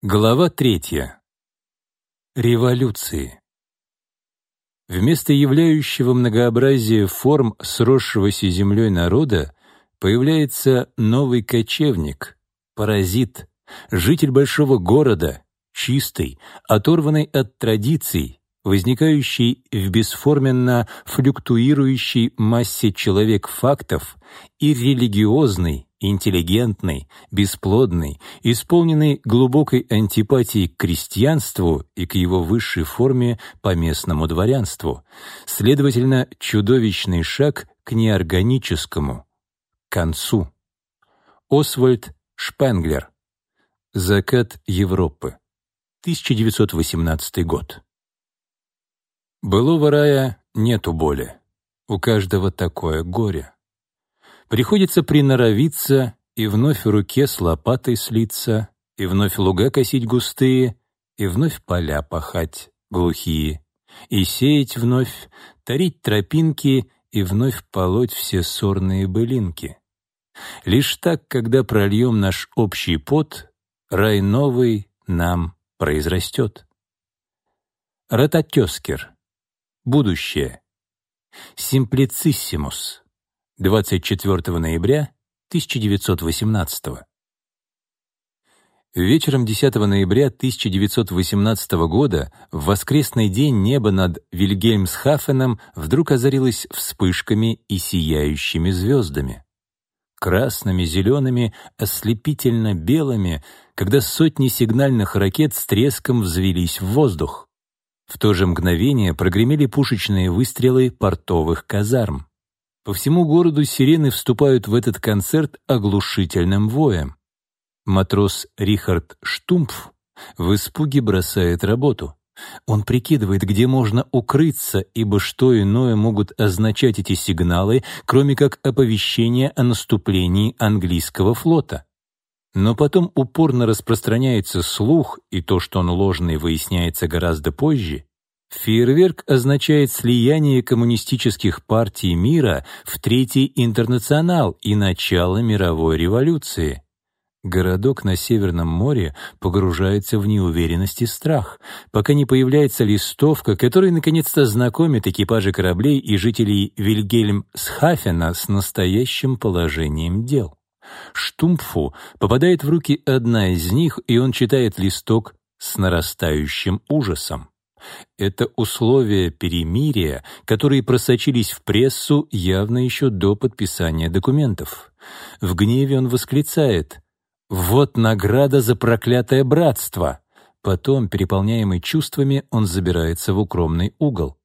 Глава третья. Революции. Вместо являющего многообразие форм сросшегося землей народа появляется новый кочевник, паразит, житель большого города, чистый, оторванный от традиций, возникающий в бесформенно флюктуирующей массе человек-фактов и религиозный, интеллигентный, бесплодный, исполненный глубокой антипатии к крестьянству и к его высшей форме по местному дворянству, следовательно, чудовищный шаг к неорганическому, концу. Освальд Шпенглер. Закат Европы. 1918 год. Былого рая нету боли. У каждого такое горе. Приходится приноровиться и вновь в руке с лопатой слиться, и вновь луга косить густые, и вновь поля пахать глухие, и сеять вновь, тарить тропинки и вновь полоть все сорные былинки. Лишь так, когда прольем наш общий пот, рай новый нам произрастет. Ротатескер. Будущее. Симплициссимус. 24 ноября 1918 Вечером 10 ноября 1918 года в воскресный день небо над Вильгельмсхафеном вдруг озарилось вспышками и сияющими звездами. Красными, зелеными, ослепительно белыми, когда сотни сигнальных ракет с треском взвелись в воздух. В то же мгновение прогремели пушечные выстрелы портовых казарм. По всему городу сирены вступают в этот концерт оглушительным воем. Матрос Рихард Штумпф в испуге бросает работу. Он прикидывает, где можно укрыться, ибо что иное могут означать эти сигналы, кроме как оповещение о наступлении английского флота. Но потом упорно распространяется слух, и то, что он ложный, выясняется гораздо позже, Фейерверк означает слияние коммунистических партий мира в Третий интернационал и начало мировой революции. Городок на Северном море погружается в неуверенность и страх, пока не появляется листовка, которая наконец-то знакомит экипажи кораблей и жителей Вильгельм-Схафена с настоящим положением дел. Штумпфу попадает в руки одна из них, и он читает листок с нарастающим ужасом. Это условия перемирия, которые просочились в прессу явно еще до подписания документов. В гневе он восклицает «Вот награда за проклятое братство!» Потом, переполняемый чувствами, он забирается в укромный угол.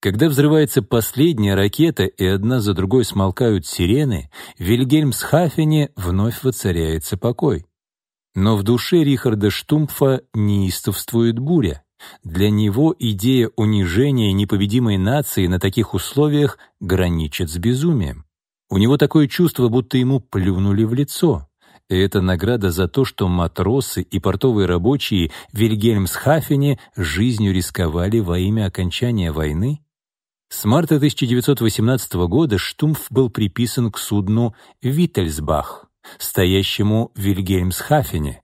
Когда взрывается последняя ракета и одна за другой смолкают сирены, в Вильгельмсхафене вновь воцаряется покой. Но в душе Рихарда Штумпфа неистовствует буря. Для него идея унижения непобедимой нации на таких условиях граничит с безумием. У него такое чувство, будто ему плюнули в лицо. И это награда за то, что матросы и портовые рабочие Вильгельмсхафене жизнью рисковали во имя окончания войны? С марта 1918 года Штумф был приписан к судну «Виттельсбах», стоящему в Вильгельмсхафене,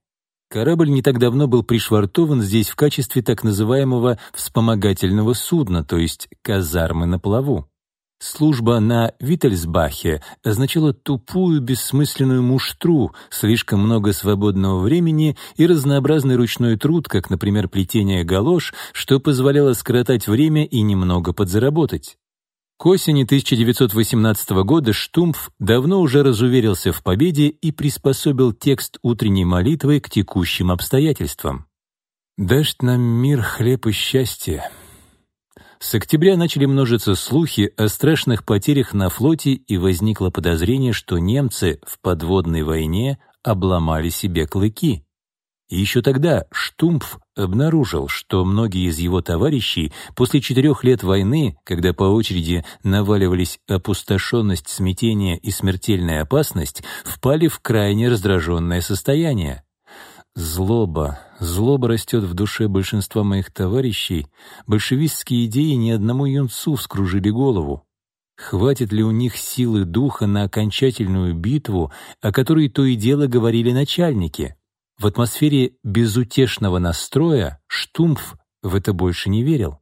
Корабль не так давно был пришвартован здесь в качестве так называемого вспомогательного судна, то есть казармы на плаву. Служба на Виттельсбахе означала тупую, бессмысленную муштру, слишком много свободного времени и разнообразный ручной труд, как, например, плетение галош, что позволяло скоротать время и немного подзаработать. К осени 1918 года Штумф давно уже разуверился в победе и приспособил текст утренней молитвы к текущим обстоятельствам. «Дашь нам мир, хлеб и счастье». С октября начали множиться слухи о страшных потерях на флоте и возникло подозрение, что немцы в подводной войне обломали себе клыки. Еще тогда Штумпф обнаружил, что многие из его товарищей после четырех лет войны, когда по очереди наваливались опустошенность, смятение и смертельная опасность, впали в крайне раздраженное состояние. Злоба, злоба растет в душе большинства моих товарищей. Большевистские идеи ни одному юнцу вскружили голову. Хватит ли у них силы духа на окончательную битву, о которой то и дело говорили начальники? В атмосфере безутешного настроя Штумф в это больше не верил.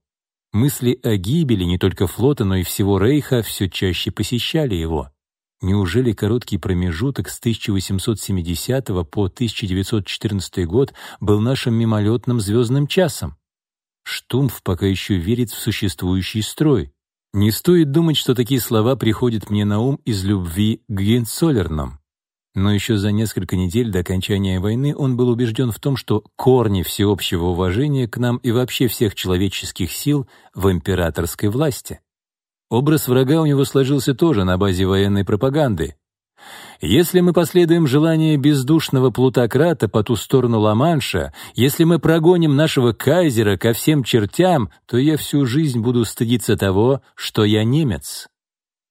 Мысли о гибели не только флота, но и всего Рейха все чаще посещали его. Неужели короткий промежуток с 1870 по 1914 год был нашим мимолетным звездным часом? Штумф пока еще верит в существующий строй. Не стоит думать, что такие слова приходят мне на ум из любви к Генцоллернам. Но еще за несколько недель до окончания войны он был убежден в том, что корни всеобщего уважения к нам и вообще всех человеческих сил в императорской власти. Образ врага у него сложился тоже на базе военной пропаганды. Если мы последуем желанию бездушного плутократа по ту сторону Ла-Манша, если мы прогоним нашего кайзера ко всем чертям, то я всю жизнь буду стыдиться того, что я немец.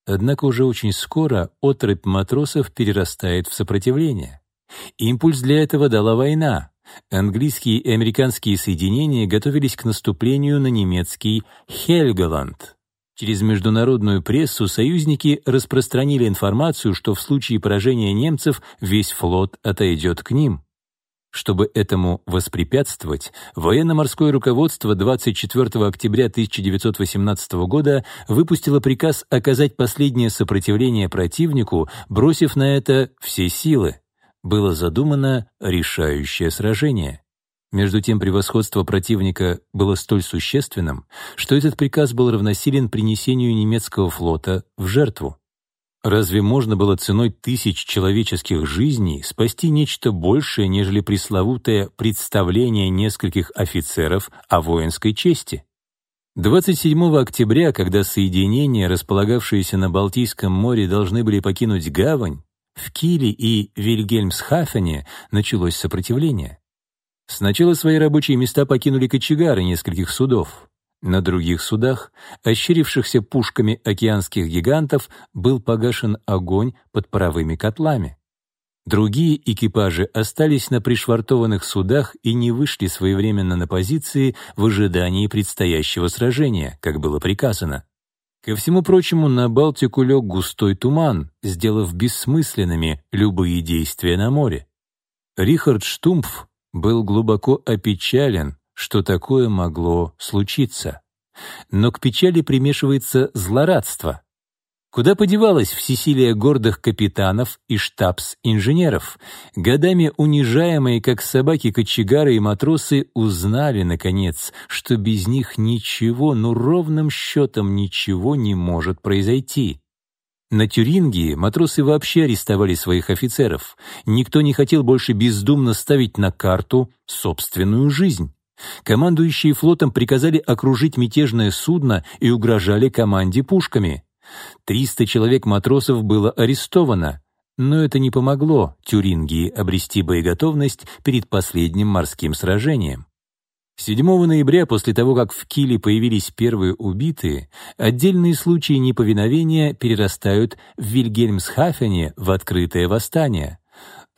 Однако уже очень скоро отрыв матросов перерастает в сопротивление. Импульс для этого дала война. Английские и американские соединения готовились к наступлению на немецкий Хельголанд. Через международную прессу союзники распространили информацию, что в случае поражения немцев весь флот отойдет к ним. Чтобы этому воспрепятствовать, военно-морское руководство 24 октября 1918 года выпустило приказ оказать последнее сопротивление противнику, бросив на это все силы. Было задумано решающее сражение. Между тем превосходство противника было столь существенным, что этот приказ был равносилен принесению немецкого флота в жертву. Разве можно было ценой тысяч человеческих жизней спасти нечто большее, нежели пресловутое представление нескольких офицеров о воинской чести? 27 октября, когда соединения, располагавшиеся на Балтийском море, должны были покинуть гавань, в Киле и Вильгельмсхафене началось сопротивление. Сначала свои рабочие места покинули кочегары нескольких судов. На других судах, ощерившихся пушками океанских гигантов, был погашен огонь под паровыми котлами. Другие экипажи остались на пришвартованных судах и не вышли своевременно на позиции в ожидании предстоящего сражения, как было приказано. Ко всему прочему, на Балтику лег густой туман, сделав бессмысленными любые действия на море. Рихард Штумф был глубоко опечален что такое могло случиться. Но к печали примешивается злорадство. Куда подевалась всесилие гордых капитанов и штабс-инженеров? Годами унижаемые, как собаки-кочегары и матросы, узнали, наконец, что без них ничего, ну ровным счетом ничего не может произойти. На Тюрингии матросы вообще арестовали своих офицеров. Никто не хотел больше бездумно ставить на карту собственную жизнь. Командующие флотом приказали окружить мятежное судно и угрожали команде пушками. Триста человек матросов было арестовано, но это не помогло Тюрингии обрести боеготовность перед последним морским сражением. 7 ноября, после того, как в Киле появились первые убитые, отдельные случаи неповиновения перерастают в Вильгельмсхафене в открытое восстание.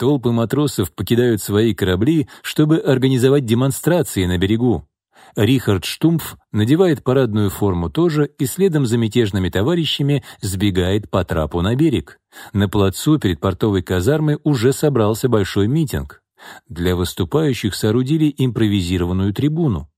Толпы матросов покидают свои корабли, чтобы организовать демонстрации на берегу. Рихард Штумф надевает парадную форму тоже и следом за мятежными товарищами сбегает по трапу на берег. На плацу перед портовой казармой уже собрался большой митинг. Для выступающих соорудили импровизированную трибуну.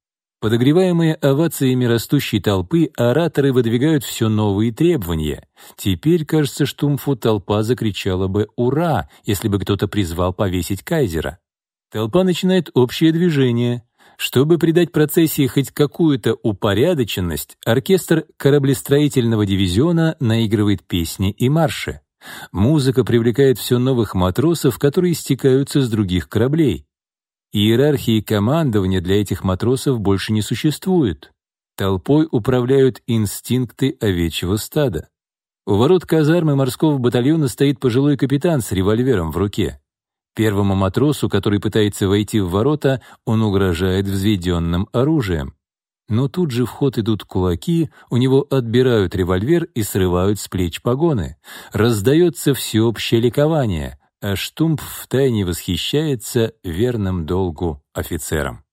Подогреваемые овациями растущей толпы, ораторы выдвигают все новые требования. Теперь, кажется, Штумфу толпа закричала бы «Ура!», если бы кто-то призвал повесить кайзера. Толпа начинает общее движение. Чтобы придать процессии хоть какую-то упорядоченность, оркестр кораблестроительного дивизиона наигрывает песни и марши. Музыка привлекает все новых матросов, которые стекаются с других кораблей. Иерархии командования для этих матросов больше не существует. Толпой управляют инстинкты овечьего стада. У ворот казармы морского батальона стоит пожилой капитан с револьвером в руке. Первому матросу, который пытается войти в ворота, он угрожает взведенным оружием. Но тут же в ход идут кулаки, у него отбирают револьвер и срывают с плеч погоны. Раздается всеобщее ликование а Штумп втайне восхищается верным долгу офицерам.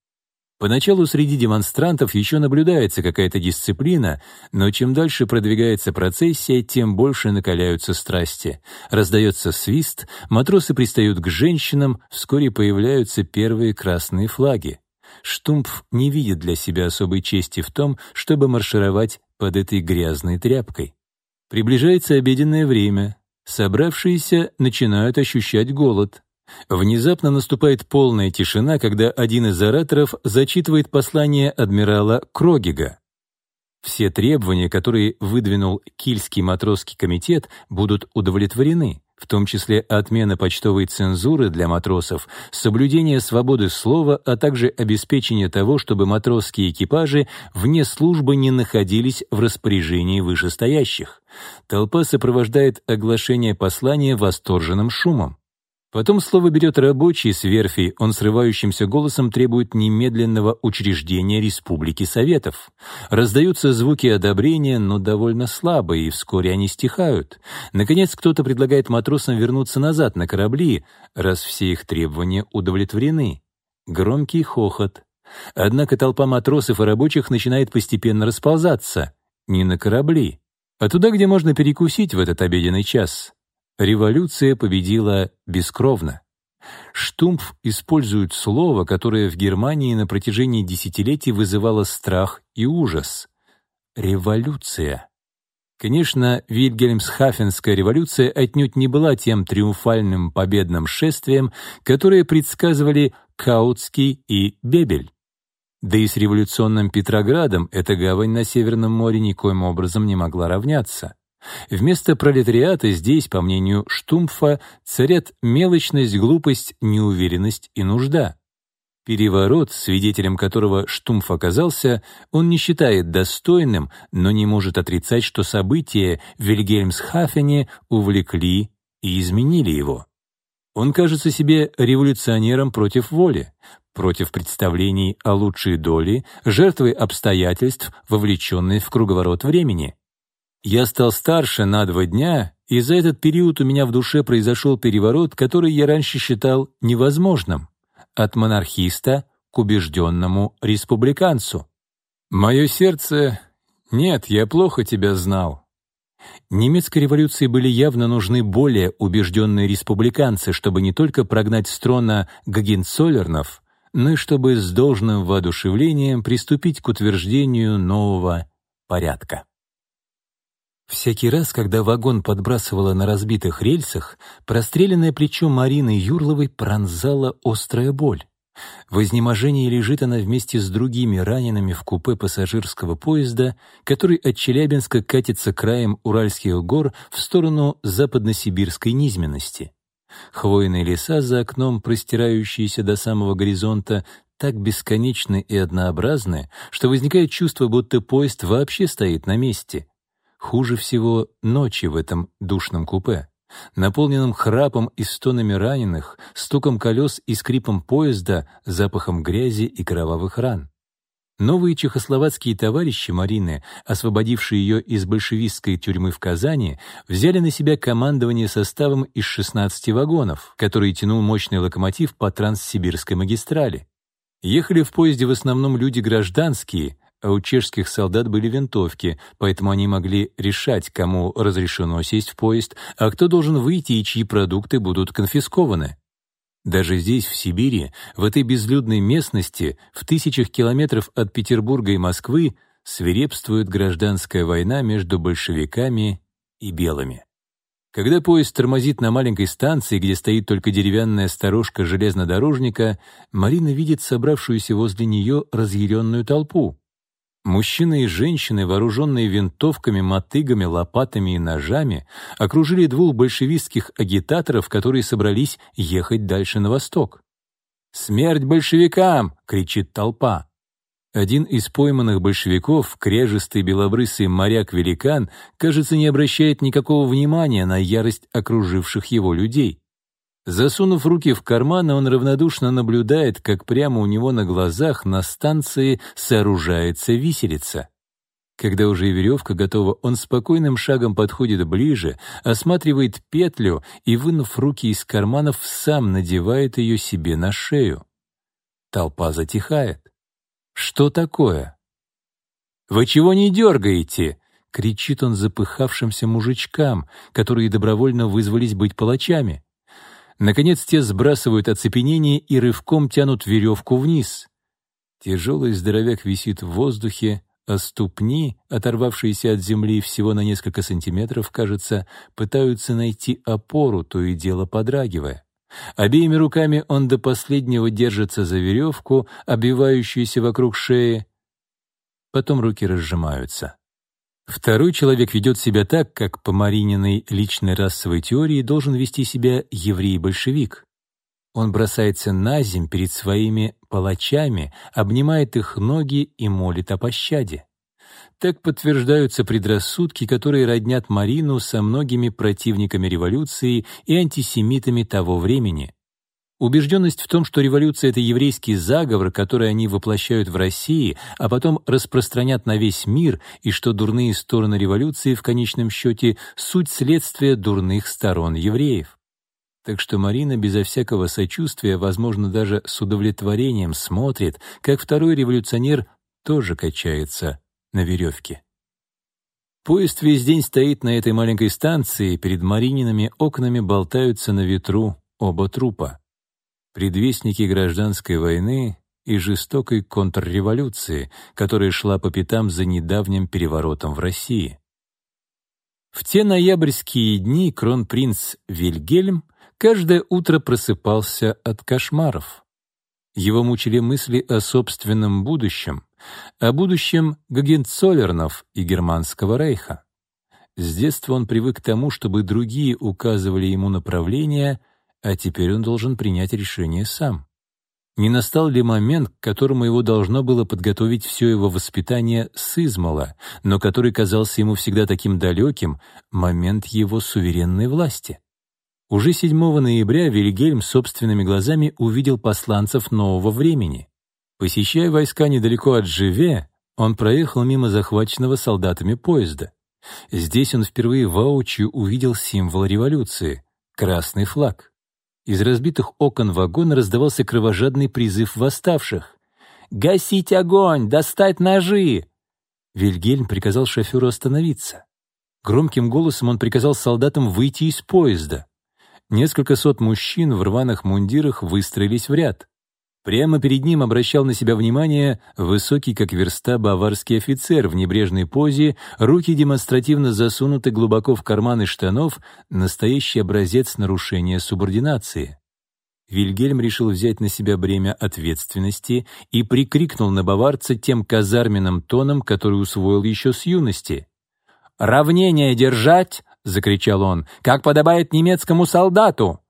Поначалу среди демонстрантов еще наблюдается какая-то дисциплина, но чем дальше продвигается процессия, тем больше накаляются страсти. Раздается свист, матросы пристают к женщинам, вскоре появляются первые красные флаги. Штумпф не видит для себя особой чести в том, чтобы маршировать под этой грязной тряпкой. Приближается обеденное время. Собравшиеся начинают ощущать голод. Внезапно наступает полная тишина, когда один из ораторов зачитывает послание адмирала Крогига. Все требования, которые выдвинул Кильский матросский комитет, будут удовлетворены, в том числе отмена почтовой цензуры для матросов, соблюдение свободы слова, а также обеспечение того, чтобы матросские экипажи вне службы не находились в распоряжении вышестоящих. Толпа сопровождает оглашение послания восторженным шумом. Потом слово берет рабочий с верфи, он срывающимся голосом требует немедленного учреждения Республики Советов. Раздаются звуки одобрения, но довольно слабые, и вскоре они стихают. Наконец, кто-то предлагает матросам вернуться назад на корабли, раз все их требования удовлетворены. Громкий хохот. Однако толпа матросов и рабочих начинает постепенно расползаться. Не на корабли, а туда, где можно перекусить в этот обеденный час. Революция победила бескровно. Штумф использует слово, которое в Германии на протяжении десятилетий вызывало страх и ужас. Революция. Конечно, Вильгельмсхафенская революция отнюдь не была тем триумфальным победным шествием, которое предсказывали Каутский и Бебель. Да и с революционным Петроградом эта гавань на Северном море никоим образом не могла равняться. Вместо пролетариата здесь, по мнению Штумфа, царят мелочность, глупость, неуверенность и нужда. Переворот, свидетелем которого Штумф оказался, он не считает достойным, но не может отрицать, что события в Вильгельмсхафене увлекли и изменили его. Он кажется себе революционером против воли, против представлений о лучшей доле, жертвой обстоятельств, вовлеченной в круговорот времени — я стал старше на два дня, и за этот период у меня в душе произошел переворот, который я раньше считал невозможным. От монархиста к убежденному республиканцу. Мое сердце... Нет, я плохо тебя знал. Немецкой революции были явно нужны более убежденные республиканцы, чтобы не только прогнать с трона Гагенцоллернов, но и чтобы с должным воодушевлением приступить к утверждению нового порядка. Всякий раз, когда вагон подбрасывало на разбитых рельсах, простреленное плечо Марины Юрловой пронзала острая боль. В изнеможении лежит она вместе с другими ранеными в купе пассажирского поезда, который от Челябинска катится краем Уральских гор в сторону западносибирской низменности. Хвойные леса за окном, простирающиеся до самого горизонта, так бесконечны и однообразны, что возникает чувство, будто поезд вообще стоит на месте — Хуже всего ночи в этом душном купе, наполненном храпом и стонами раненых, стуком колес и скрипом поезда, запахом грязи и кровавых ран. Новые чехословацкие товарищи Марины, освободившие ее из большевистской тюрьмы в Казани, взяли на себя командование составом из 16 вагонов, который тянул мощный локомотив по Транссибирской магистрали. Ехали в поезде в основном люди гражданские, а у чешских солдат были винтовки, поэтому они могли решать, кому разрешено сесть в поезд, а кто должен выйти и чьи продукты будут конфискованы. Даже здесь, в Сибири, в этой безлюдной местности, в тысячах километров от Петербурга и Москвы, свирепствует гражданская война между большевиками и белыми. Когда поезд тормозит на маленькой станции, где стоит только деревянная сторожка железнодорожника, Марина видит собравшуюся возле нее разъяренную толпу. Мужчины и женщины, вооруженные винтовками, мотыгами, лопатами и ножами, окружили двух большевистских агитаторов, которые собрались ехать дальше на восток. «Смерть большевикам!» — кричит толпа. Один из пойманных большевиков, крежистый белобрысый моряк-великан, кажется, не обращает никакого внимания на ярость окруживших его людей. Засунув руки в карманы, он равнодушно наблюдает, как прямо у него на глазах на станции сооружается виселица. Когда уже и веревка готова, он спокойным шагом подходит ближе, осматривает петлю и, вынув руки из карманов, сам надевает ее себе на шею. Толпа затихает. Что такое? «Вы чего не дергаете?» — кричит он запыхавшимся мужичкам, которые добровольно вызвались быть палачами. Наконец те сбрасывают оцепенение и рывком тянут веревку вниз. Тяжелый здоровяк висит в воздухе, а ступни, оторвавшиеся от земли всего на несколько сантиметров, кажется, пытаются найти опору, то и дело подрагивая. Обеими руками он до последнего держится за веревку, обвивающуюся вокруг шеи. Потом руки разжимаются. Второй человек ведет себя так, как по Марининой личной расовой теории должен вести себя еврей-большевик. Он бросается на земь перед своими палачами, обнимает их ноги и молит о пощаде. Так подтверждаются предрассудки, которые роднят Марину со многими противниками революции и антисемитами того времени. Убежденность в том, что революция — это еврейский заговор, который они воплощают в России, а потом распространят на весь мир, и что дурные стороны революции в конечном счете — суть следствия дурных сторон евреев. Так что Марина безо всякого сочувствия, возможно, даже с удовлетворением смотрит, как второй революционер тоже качается на веревке. Поезд весь день стоит на этой маленькой станции, перед Мариниными окнами болтаются на ветру оба трупа предвестники гражданской войны и жестокой контрреволюции, которая шла по пятам за недавним переворотом в России. В те ноябрьские дни кронпринц Вильгельм каждое утро просыпался от кошмаров. Его мучили мысли о собственном будущем, о будущем Гагенцоллернов и Германского рейха. С детства он привык к тому, чтобы другие указывали ему направление, а теперь он должен принять решение сам. Не настал ли момент, к которому его должно было подготовить все его воспитание с измала, но который казался ему всегда таким далеким, момент его суверенной власти? Уже 7 ноября Вильгельм собственными глазами увидел посланцев нового времени. Посещая войска недалеко от Живе, он проехал мимо захваченного солдатами поезда. Здесь он впервые воочию увидел символ революции — красный флаг. Из разбитых окон вагона раздавался кровожадный призыв восставших. «Гасить огонь! Достать ножи!» Вильгельм приказал шоферу остановиться. Громким голосом он приказал солдатам выйти из поезда. Несколько сот мужчин в рваных мундирах выстроились в ряд. Прямо перед ним обращал на себя внимание высокий, как верста, баварский офицер в небрежной позе, руки демонстративно засунуты глубоко в карманы штанов, настоящий образец нарушения субординации. Вильгельм решил взять на себя бремя ответственности и прикрикнул на баварца тем казарменным тоном, который усвоил еще с юности. «Равнение держать!» — закричал он. «Как подобает немецкому солдату!»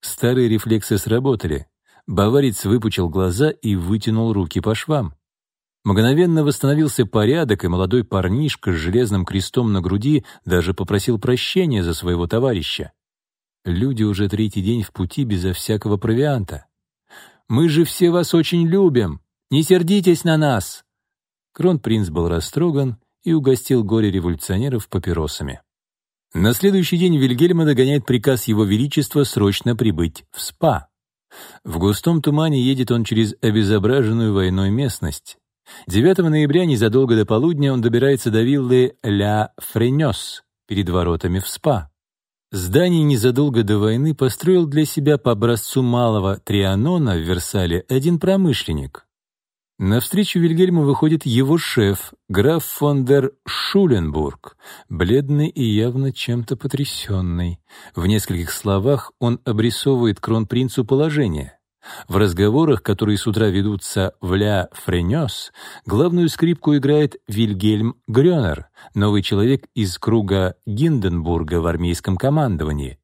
Старые рефлексы сработали. Баварец выпучил глаза и вытянул руки по швам. Мгновенно восстановился порядок, и молодой парнишка с железным крестом на груди даже попросил прощения за своего товарища. Люди уже третий день в пути безо всякого провианта. «Мы же все вас очень любим! Не сердитесь на нас!» Кронпринц был растроган и угостил горе-революционеров папиросами. На следующий день Вильгельма догоняет приказ Его Величества срочно прибыть в СПА. В густом тумане едет он через обезображенную войной местность. 9 ноября, незадолго до полудня, он добирается до виллы Ля Френёс перед воротами в СПА. Здание незадолго до войны построил для себя по образцу малого Трианона в Версале один промышленник. На встречу Вильгельму выходит его шеф, граф фон дер Шуленбург, бледный и явно чем-то потрясенный. В нескольких словах он обрисовывает кронпринцу положение. В разговорах, которые с утра ведутся в «Ля Френёс», главную скрипку играет Вильгельм Грёнер, новый человек из круга Гинденбурга в армейском командовании.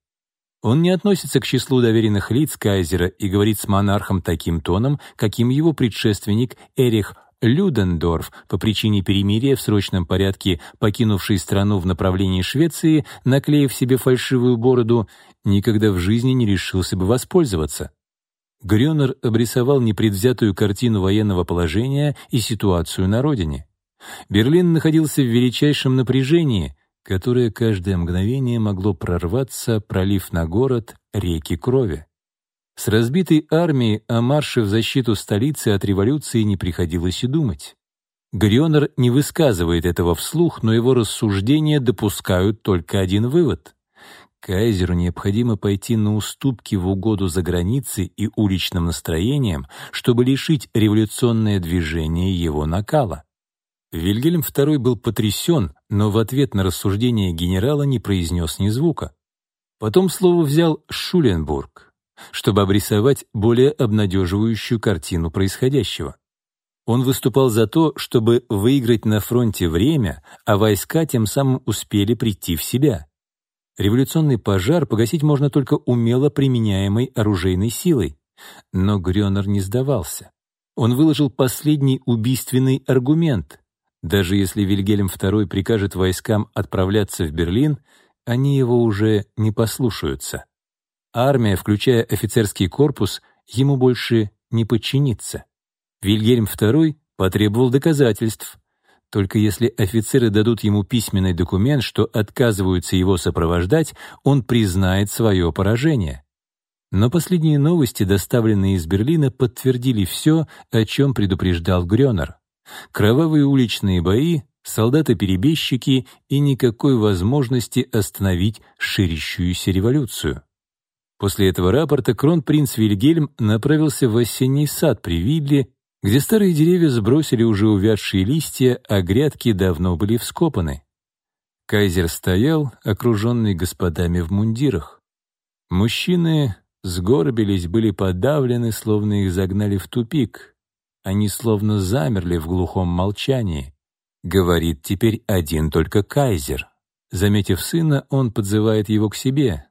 Он не относится к числу доверенных лиц кайзера и говорит с монархом таким тоном, каким его предшественник Эрих Людендорф, по причине перемирия в срочном порядке покинувший страну в направлении Швеции, наклеив себе фальшивую бороду, никогда в жизни не решился бы воспользоваться. Грёнер обрисовал непредвзятую картину военного положения и ситуацию на родине. Берлин находился в величайшем напряжении, которое каждое мгновение могло прорваться, пролив на город реки крови. С разбитой армией о марше в защиту столицы от революции не приходилось и думать. Грёнер не высказывает этого вслух, но его рассуждения допускают только один вывод. Кайзеру необходимо пойти на уступки в угоду за границей и уличным настроениям, чтобы лишить революционное движение его накала. Вильгельм II был потрясен, но в ответ на рассуждение генерала не произнес ни звука. Потом слово взял Шуленбург, чтобы обрисовать более обнадеживающую картину происходящего. Он выступал за то, чтобы выиграть на фронте время, а войска тем самым успели прийти в себя. Революционный пожар погасить можно только умело применяемой оружейной силой. Но Грёнер не сдавался. Он выложил последний убийственный аргумент. Даже если Вильгельм II прикажет войскам отправляться в Берлин, они его уже не послушаются. Армия, включая офицерский корпус, ему больше не подчинится. Вильгельм II потребовал доказательств. Только если офицеры дадут ему письменный документ, что отказываются его сопровождать, он признает свое поражение. Но последние новости, доставленные из Берлина, подтвердили все, о чем предупреждал Грёнер. Кровавые уличные бои, солдаты-перебежчики и никакой возможности остановить ширящуюся революцию. После этого рапорта кронпринц Вильгельм направился в осенний сад при Вилле где старые деревья сбросили уже увядшие листья, а грядки давно были вскопаны. Кайзер стоял, окруженный господами в мундирах. Мужчины сгорбились, были подавлены, словно их загнали в тупик. Они словно замерли в глухом молчании. Говорит теперь один только кайзер. Заметив сына, он подзывает его к себе.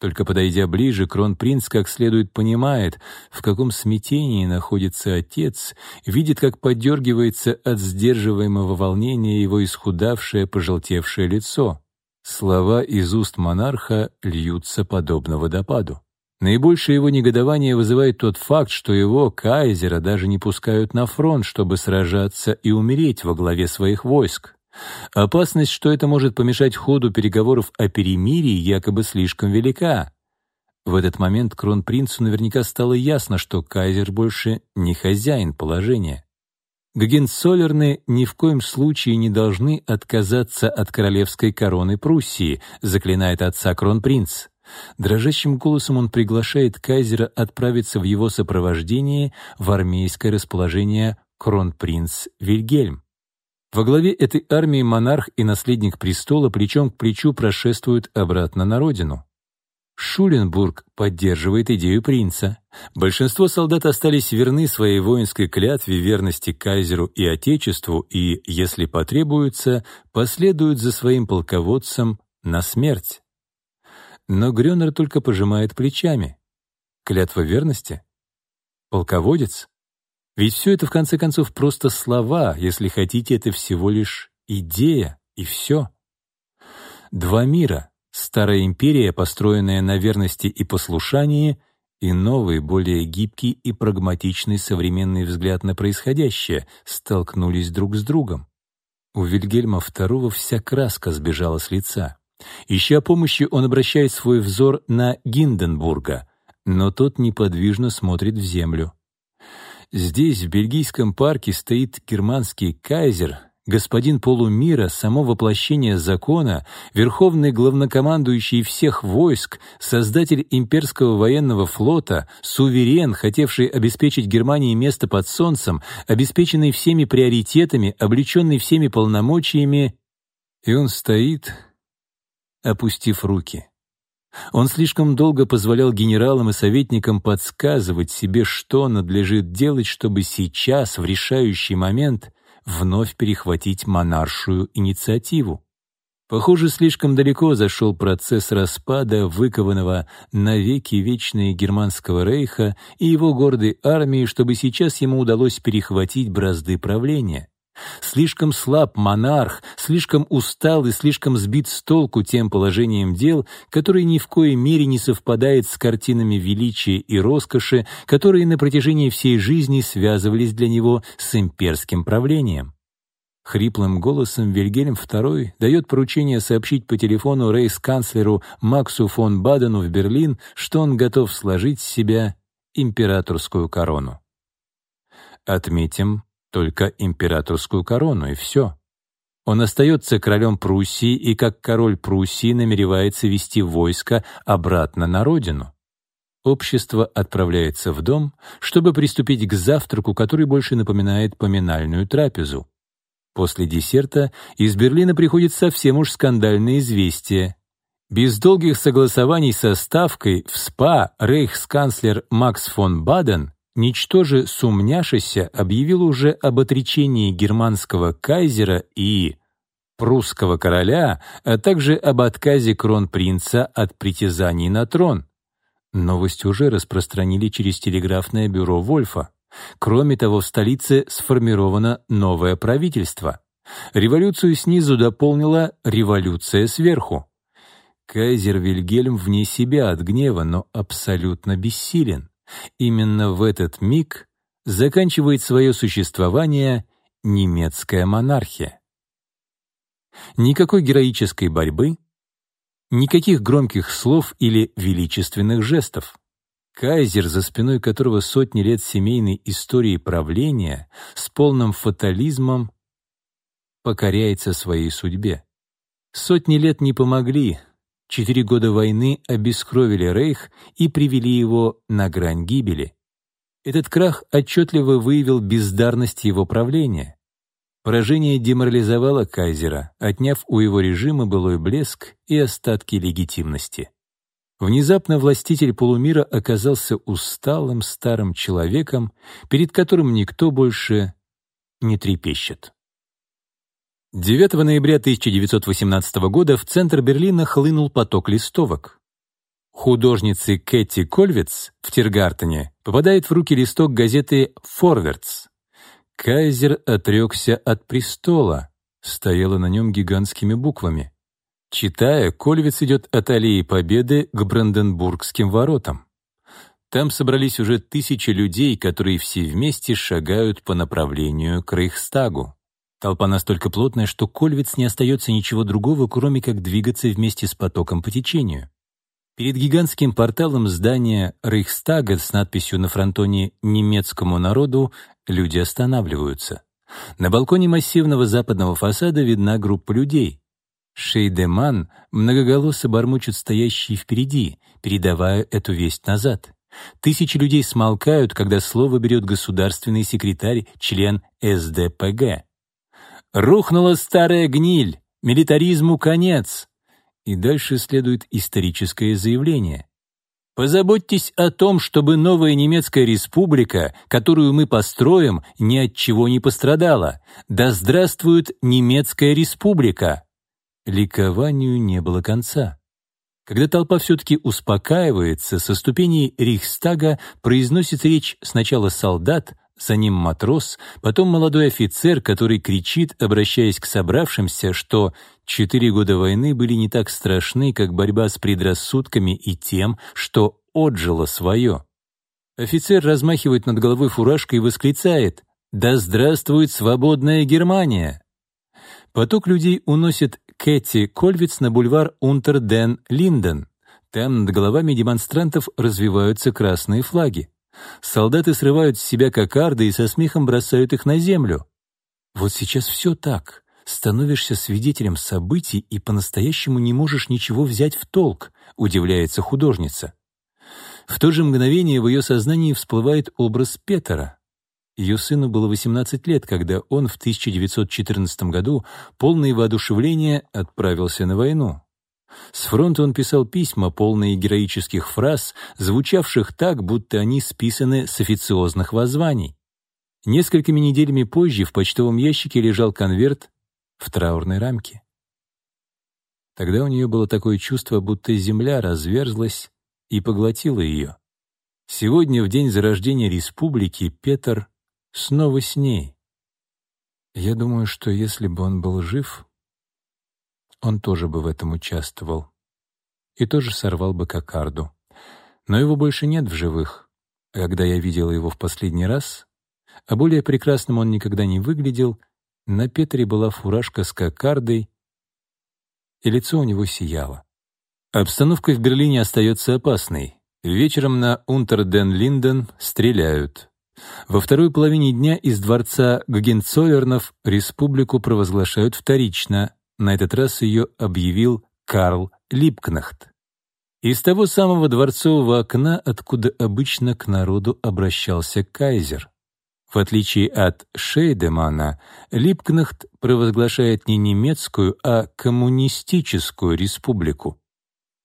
Только подойдя ближе, кронпринц как следует понимает, в каком смятении находится отец, видит, как подергивается от сдерживаемого волнения его исхудавшее, пожелтевшее лицо. Слова из уст монарха льются подобно водопаду. Наибольшее его негодование вызывает тот факт, что его, кайзера, даже не пускают на фронт, чтобы сражаться и умереть во главе своих войск. Опасность, что это может помешать ходу переговоров о перемирии, якобы слишком велика. В этот момент кронпринцу наверняка стало ясно, что кайзер больше не хозяин положения. Гагенцоллерны ни в коем случае не должны отказаться от королевской короны Пруссии, заклинает отца кронпринц. Дрожащим голосом он приглашает кайзера отправиться в его сопровождении в армейское расположение кронпринц Вильгельм. Во главе этой армии монарх и наследник престола плечом к плечу прошествуют обратно на родину. Шуленбург поддерживает идею принца. Большинство солдат остались верны своей воинской клятве верности кайзеру и отечеству и, если потребуется, последуют за своим полководцем на смерть. Но Грёнер только пожимает плечами. Клятва верности? Полководец? Ведь все это, в конце концов, просто слова, если хотите, это всего лишь идея, и все. Два мира — старая империя, построенная на верности и послушании, и новый, более гибкий и прагматичный современный взгляд на происходящее столкнулись друг с другом. У Вильгельма II вся краска сбежала с лица. Ища помощи, он обращает свой взор на Гинденбурга, но тот неподвижно смотрит в землю. Здесь, в бельгийском парке, стоит германский кайзер, господин полумира, само воплощение закона, верховный главнокомандующий всех войск, создатель имперского военного флота, суверен, хотевший обеспечить Германии место под солнцем, обеспеченный всеми приоритетами, облеченный всеми полномочиями, и он стоит, опустив руки. Он слишком долго позволял генералам и советникам подсказывать себе, что надлежит делать, чтобы сейчас, в решающий момент, вновь перехватить монаршую инициативу. Похоже, слишком далеко зашел процесс распада выкованного навеки вечные германского рейха и его гордой армии, чтобы сейчас ему удалось перехватить бразды правления. Слишком слаб монарх, слишком устал и слишком сбит с толку тем положением дел, которое ни в коей мере не совпадает с картинами величия и роскоши, которые на протяжении всей жизни связывались для него с имперским правлением. Хриплым голосом Вильгельм II дает поручение сообщить по телефону рейхсканцлеру Максу фон Бадену в Берлин, что он готов сложить с себя императорскую корону. Отметим только императорскую корону, и все. Он остается королем Пруссии и как король Пруссии намеревается вести войско обратно на родину. Общество отправляется в дом, чтобы приступить к завтраку, который больше напоминает поминальную трапезу. После десерта из Берлина приходит совсем уж скандальное известие. Без долгих согласований со Ставкой в СПА рейхсканцлер Макс фон Баден, ничтоже сумняшися, объявил уже об отречении германского кайзера и прусского короля, а также об отказе кронпринца от притязаний на трон. Новость уже распространили через телеграфное бюро Вольфа. Кроме того, в столице сформировано новое правительство. Революцию снизу дополнила революция сверху. Кайзер Вильгельм вне себя от гнева, но абсолютно бессилен. Именно в этот миг заканчивает свое существование немецкая монархия. Никакой героической борьбы, никаких громких слов или величественных жестов. Кайзер, за спиной которого сотни лет семейной истории правления, с полным фатализмом покоряется своей судьбе. Сотни лет не помогли, четыре года войны обескровили Рейх и привели его на грань гибели. Этот крах отчетливо выявил бездарность его правления. Поражение деморализовало кайзера, отняв у его режима былой блеск и остатки легитимности. Внезапно властитель полумира оказался усталым старым человеком, перед которым никто больше не трепещет. 9 ноября 1918 года в центр Берлина хлынул поток листовок. Художнице Кэти Кольвиц в Тиргартене попадает в руки листок газеты «Форвардс». Кайзер отрекся от престола, стояло на нем гигантскими буквами. Читая, Кольвиц идет от аллеи Победы к Бранденбургским воротам. Там собрались уже тысячи людей, которые все вместе шагают по направлению к Рейхстагу. Толпа настолько плотная, что Кольвиц не остается ничего другого, кроме как двигаться вместе с потоком по течению. Перед гигантским порталом здания Рейхстага с надписью на фронтоне «Немецкому народу» люди останавливаются. На балконе массивного западного фасада видна группа людей. Шейдеман многоголосо бормочут стоящие впереди, передавая эту весть назад. Тысячи людей смолкают, когда слово берет государственный секретарь, член СДПГ. «Рухнула старая гниль! Милитаризму конец!» И дальше следует историческое заявление. Позаботьтесь о том, чтобы новая немецкая республика, которую мы построим, ни от чего не пострадала. Да здравствует немецкая республика! Ликованию не было конца. Когда толпа все-таки успокаивается, со ступеней Рейхстага произносит речь сначала солдат, за ним матрос, потом молодой офицер, который кричит, обращаясь к собравшимся, что четыре года войны были не так страшны, как борьба с предрассудками и тем, что отжило свое. Офицер размахивает над головой фуражкой и восклицает «Да здравствует свободная Германия!» Поток людей уносит Кэти Кольвиц на бульвар Унтер-ден-Линден. Там над головами демонстрантов развиваются красные флаги. Солдаты срывают с себя кокарды и со смехом бросают их на землю. Вот сейчас все так. Становишься свидетелем событий и по-настоящему не можешь ничего взять в толк, удивляется художница. В то же мгновение в ее сознании всплывает образ Петера. Ее сыну было 18 лет, когда он в 1914 году, полный воодушевления, отправился на войну. С фронта он писал письма, полные героических фраз, звучавших так, будто они списаны с официозных воззваний. Несколькими неделями позже в почтовом ящике лежал конверт в траурной рамке. Тогда у нее было такое чувство, будто земля разверзлась и поглотила ее. Сегодня, в день зарождения республики, Петр снова с ней. Я думаю, что если бы он был жив, он тоже бы в этом участвовал и тоже сорвал бы кокарду. Но его больше нет в живых. Когда я видела его в последний раз, а более прекрасным он никогда не выглядел, На Петре была фуражка с кокардой, и лицо у него сияло. Обстановка в Берлине остается опасной. Вечером на Унтерден-Линден стреляют. Во второй половине дня из дворца Гогенцоллернов республику провозглашают вторично. На этот раз ее объявил Карл Липкнахт. Из того самого дворцового окна, откуда обычно к народу обращался кайзер. В отличие от Шейдемана, Липкнахт провозглашает не немецкую, а коммунистическую республику.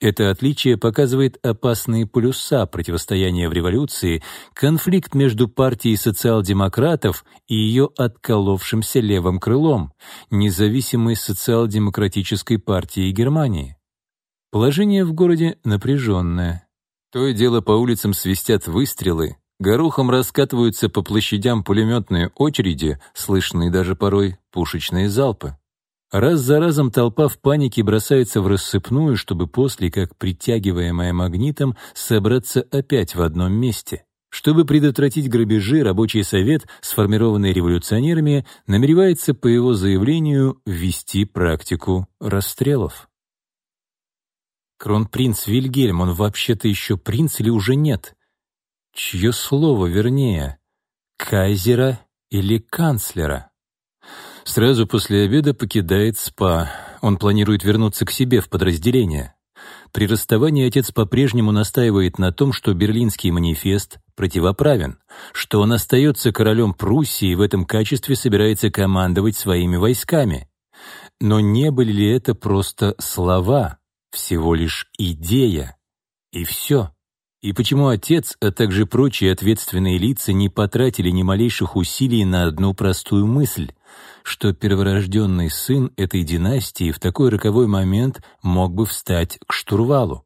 Это отличие показывает опасные полюса противостояния в революции, конфликт между партией социал-демократов и ее отколовшимся левым крылом, независимой социал-демократической партией Германии. Положение в городе напряженное. То и дело по улицам свистят выстрелы, горохом раскатываются по площадям пулеметные очереди, слышные даже порой пушечные залпы. Раз за разом толпа в панике бросается в рассыпную, чтобы после, как притягиваемая магнитом, собраться опять в одном месте. Чтобы предотвратить грабежи, рабочий совет, сформированный революционерами, намеревается, по его заявлению, ввести практику расстрелов. Кронпринц Вильгельм, он вообще-то еще принц или уже нет? Чье слово вернее, кайзера или канцлера? Сразу после обеда покидает СПА. Он планирует вернуться к себе в подразделение. При расставании отец по-прежнему настаивает на том, что Берлинский манифест противоправен, что он остается королем Пруссии и в этом качестве собирается командовать своими войсками. Но не были ли это просто слова, всего лишь идея? И все. И почему отец, а также прочие ответственные лица не потратили ни малейших усилий на одну простую мысль, что перворожденный сын этой династии в такой роковой момент мог бы встать к штурвалу?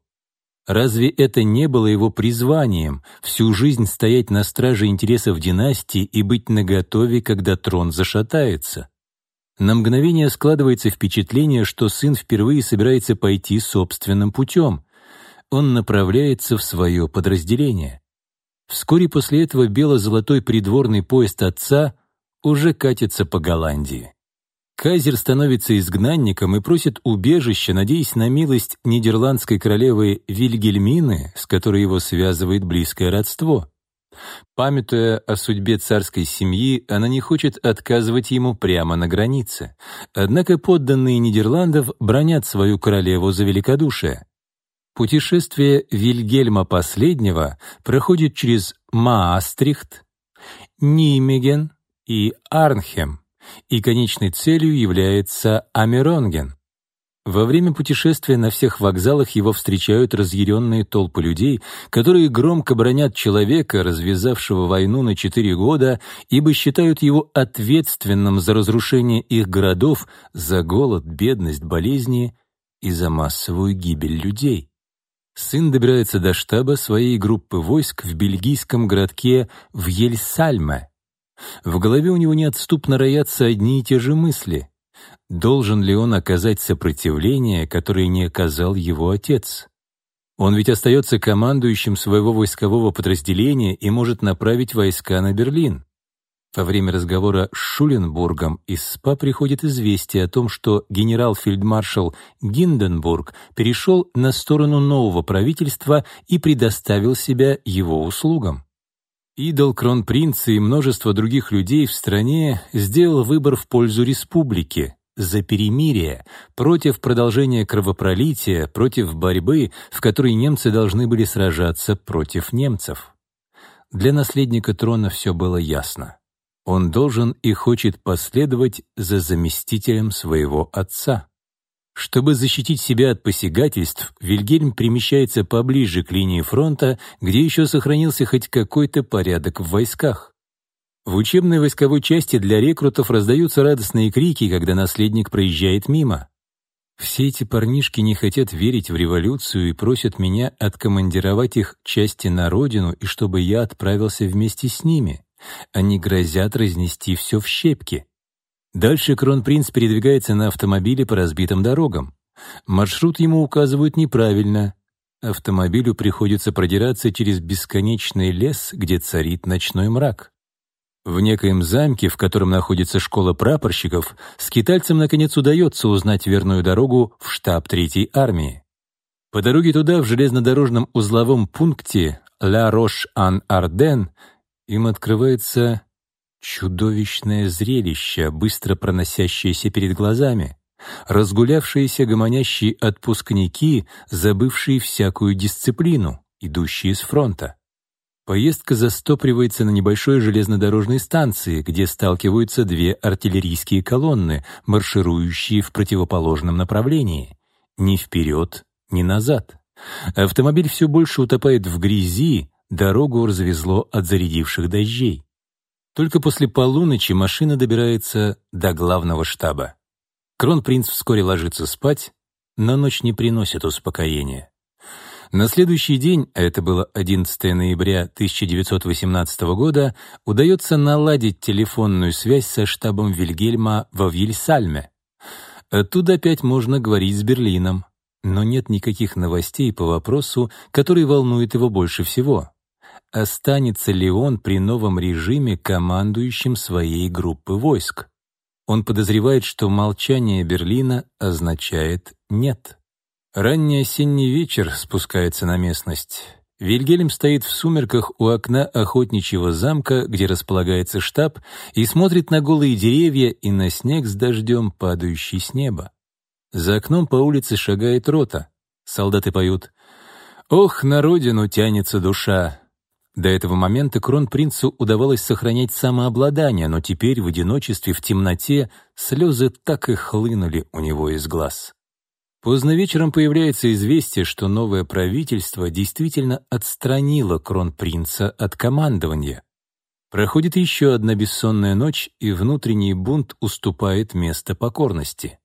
Разве это не было его призванием всю жизнь стоять на страже интересов династии и быть наготове, когда трон зашатается? На мгновение складывается впечатление, что сын впервые собирается пойти собственным путем, он направляется в свое подразделение. Вскоре после этого бело-золотой придворный поезд отца уже катится по Голландии. Кайзер становится изгнанником и просит убежища, надеясь на милость нидерландской королевы Вильгельмины, с которой его связывает близкое родство. Памятуя о судьбе царской семьи, она не хочет отказывать ему прямо на границе. Однако подданные Нидерландов бронят свою королеву за великодушие. Путешествие Вильгельма последнего проходит через Маастрихт, Нимеген и Арнхем, и конечной целью является Амеронген. Во время путешествия на всех вокзалах его встречают разъяренные толпы людей, которые громко бронят человека, развязавшего войну на четыре года, ибо считают его ответственным за разрушение их городов, за голод, бедность, болезни и за массовую гибель людей. Сын добирается до штаба своей группы войск в бельгийском городке Вьельсальме. В голове у него неотступно роятся одни и те же мысли. Должен ли он оказать сопротивление, которое не оказал его отец? Он ведь остается командующим своего войскового подразделения и может направить войска на Берлин. Во время разговора с Шуленбургом из СПА приходит известие о том, что генерал-фельдмаршал Гинденбург перешел на сторону нового правительства и предоставил себя его услугам. Идол кронпринца и множество других людей в стране сделал выбор в пользу республики, за перемирие, против продолжения кровопролития, против борьбы, в которой немцы должны были сражаться против немцев. Для наследника трона все было ясно. Он должен и хочет последовать за заместителем своего отца. Чтобы защитить себя от посягательств, Вильгельм перемещается поближе к линии фронта, где еще сохранился хоть какой-то порядок в войсках. В учебной войсковой части для рекрутов раздаются радостные крики, когда наследник проезжает мимо. Все эти парнишки не хотят верить в революцию и просят меня откомандировать их части на родину и чтобы я отправился вместе с ними. Они грозят разнести все в щепки. Дальше кронпринц передвигается на автомобиле по разбитым дорогам. Маршрут ему указывают неправильно. Автомобилю приходится продираться через бесконечный лес, где царит ночной мрак. В некоем замке, в котором находится школа прапорщиков, скитальцам наконец удается узнать верную дорогу в штаб Третьей армии. По дороге туда, в железнодорожном узловом пункте Ла Рош-Ан-Арден, им открывается чудовищное зрелище, быстро проносящееся перед глазами. Разгулявшиеся гомонящие отпускники, забывшие всякую дисциплину, идущие с фронта. Поездка застопривается на небольшой железнодорожной станции, где сталкиваются две артиллерийские колонны, марширующие в противоположном направлении. Ни вперед, ни назад. Автомобиль все больше утопает в грязи, дорогу развезло от зарядивших дождей. Только после полуночи машина добирается до главного штаба. Кронпринц вскоре ложится спать, но ночь не приносит успокоения. На следующий день, а это было 11 ноября 1918 года, удается наладить телефонную связь со штабом Вильгельма во Вильсальме. Оттуда опять можно говорить с Берлином, но нет никаких новостей по вопросу, который волнует его больше всего. Останется ли он при новом режиме командующим своей группы войск? Он подозревает, что молчание Берлина означает «нет». Ранний осенний вечер спускается на местность. Вильгельм стоит в сумерках у окна охотничьего замка, где располагается штаб, и смотрит на голые деревья и на снег с дождем, падающий с неба. За окном по улице шагает рота. Солдаты поют «Ох, на родину тянется душа, до этого момента кронпринцу удавалось сохранять самообладание, но теперь в одиночестве, в темноте, слезы так и хлынули у него из глаз. Поздно вечером появляется известие, что новое правительство действительно отстранило кронпринца от командования. Проходит еще одна бессонная ночь, и внутренний бунт уступает место покорности.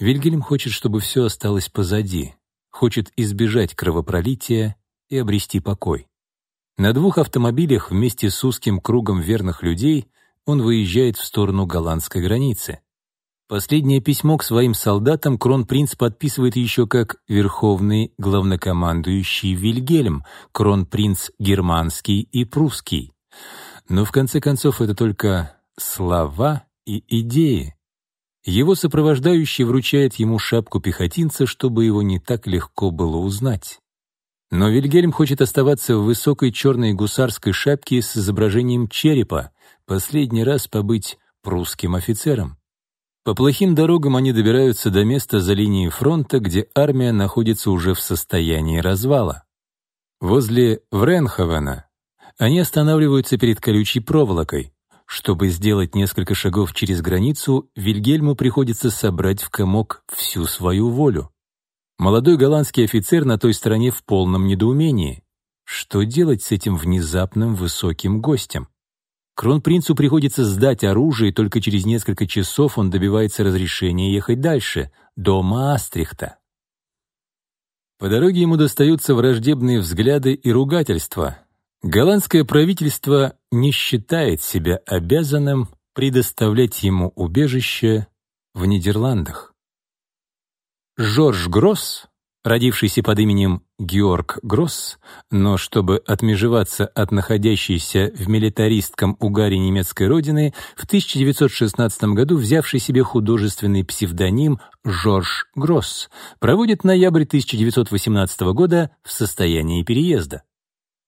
Вильгельм хочет, чтобы все осталось позади, хочет избежать кровопролития и обрести покой. На двух автомобилях вместе с узким кругом верных людей он выезжает в сторону голландской границы. Последнее письмо к своим солдатам кронпринц подписывает еще как верховный главнокомандующий Вильгельм, кронпринц германский и прусский. Но в конце концов это только слова и идеи. Его сопровождающий вручает ему шапку пехотинца, чтобы его не так легко было узнать. Но Вильгельм хочет оставаться в высокой черной гусарской шапке с изображением черепа, последний раз побыть прусским офицером. По плохим дорогам они добираются до места за линией фронта, где армия находится уже в состоянии развала. Возле Вренховена они останавливаются перед колючей проволокой. Чтобы сделать несколько шагов через границу, Вильгельму приходится собрать в комок всю свою волю. Молодой голландский офицер на той стороне в полном недоумении. Что делать с этим внезапным высоким гостем? Кронпринцу приходится сдать оружие, и только через несколько часов он добивается разрешения ехать дальше, до Маастрихта. По дороге ему достаются враждебные взгляды и ругательства. Голландское правительство не считает себя обязанным предоставлять ему убежище в Нидерландах. Жорж Гросс, родившийся под именем Георг Гросс, но чтобы отмежеваться от находящейся в милитаристском угаре немецкой родины, в 1916 году взявший себе художественный псевдоним Жорж Гросс, проводит ноябрь 1918 года в состоянии переезда.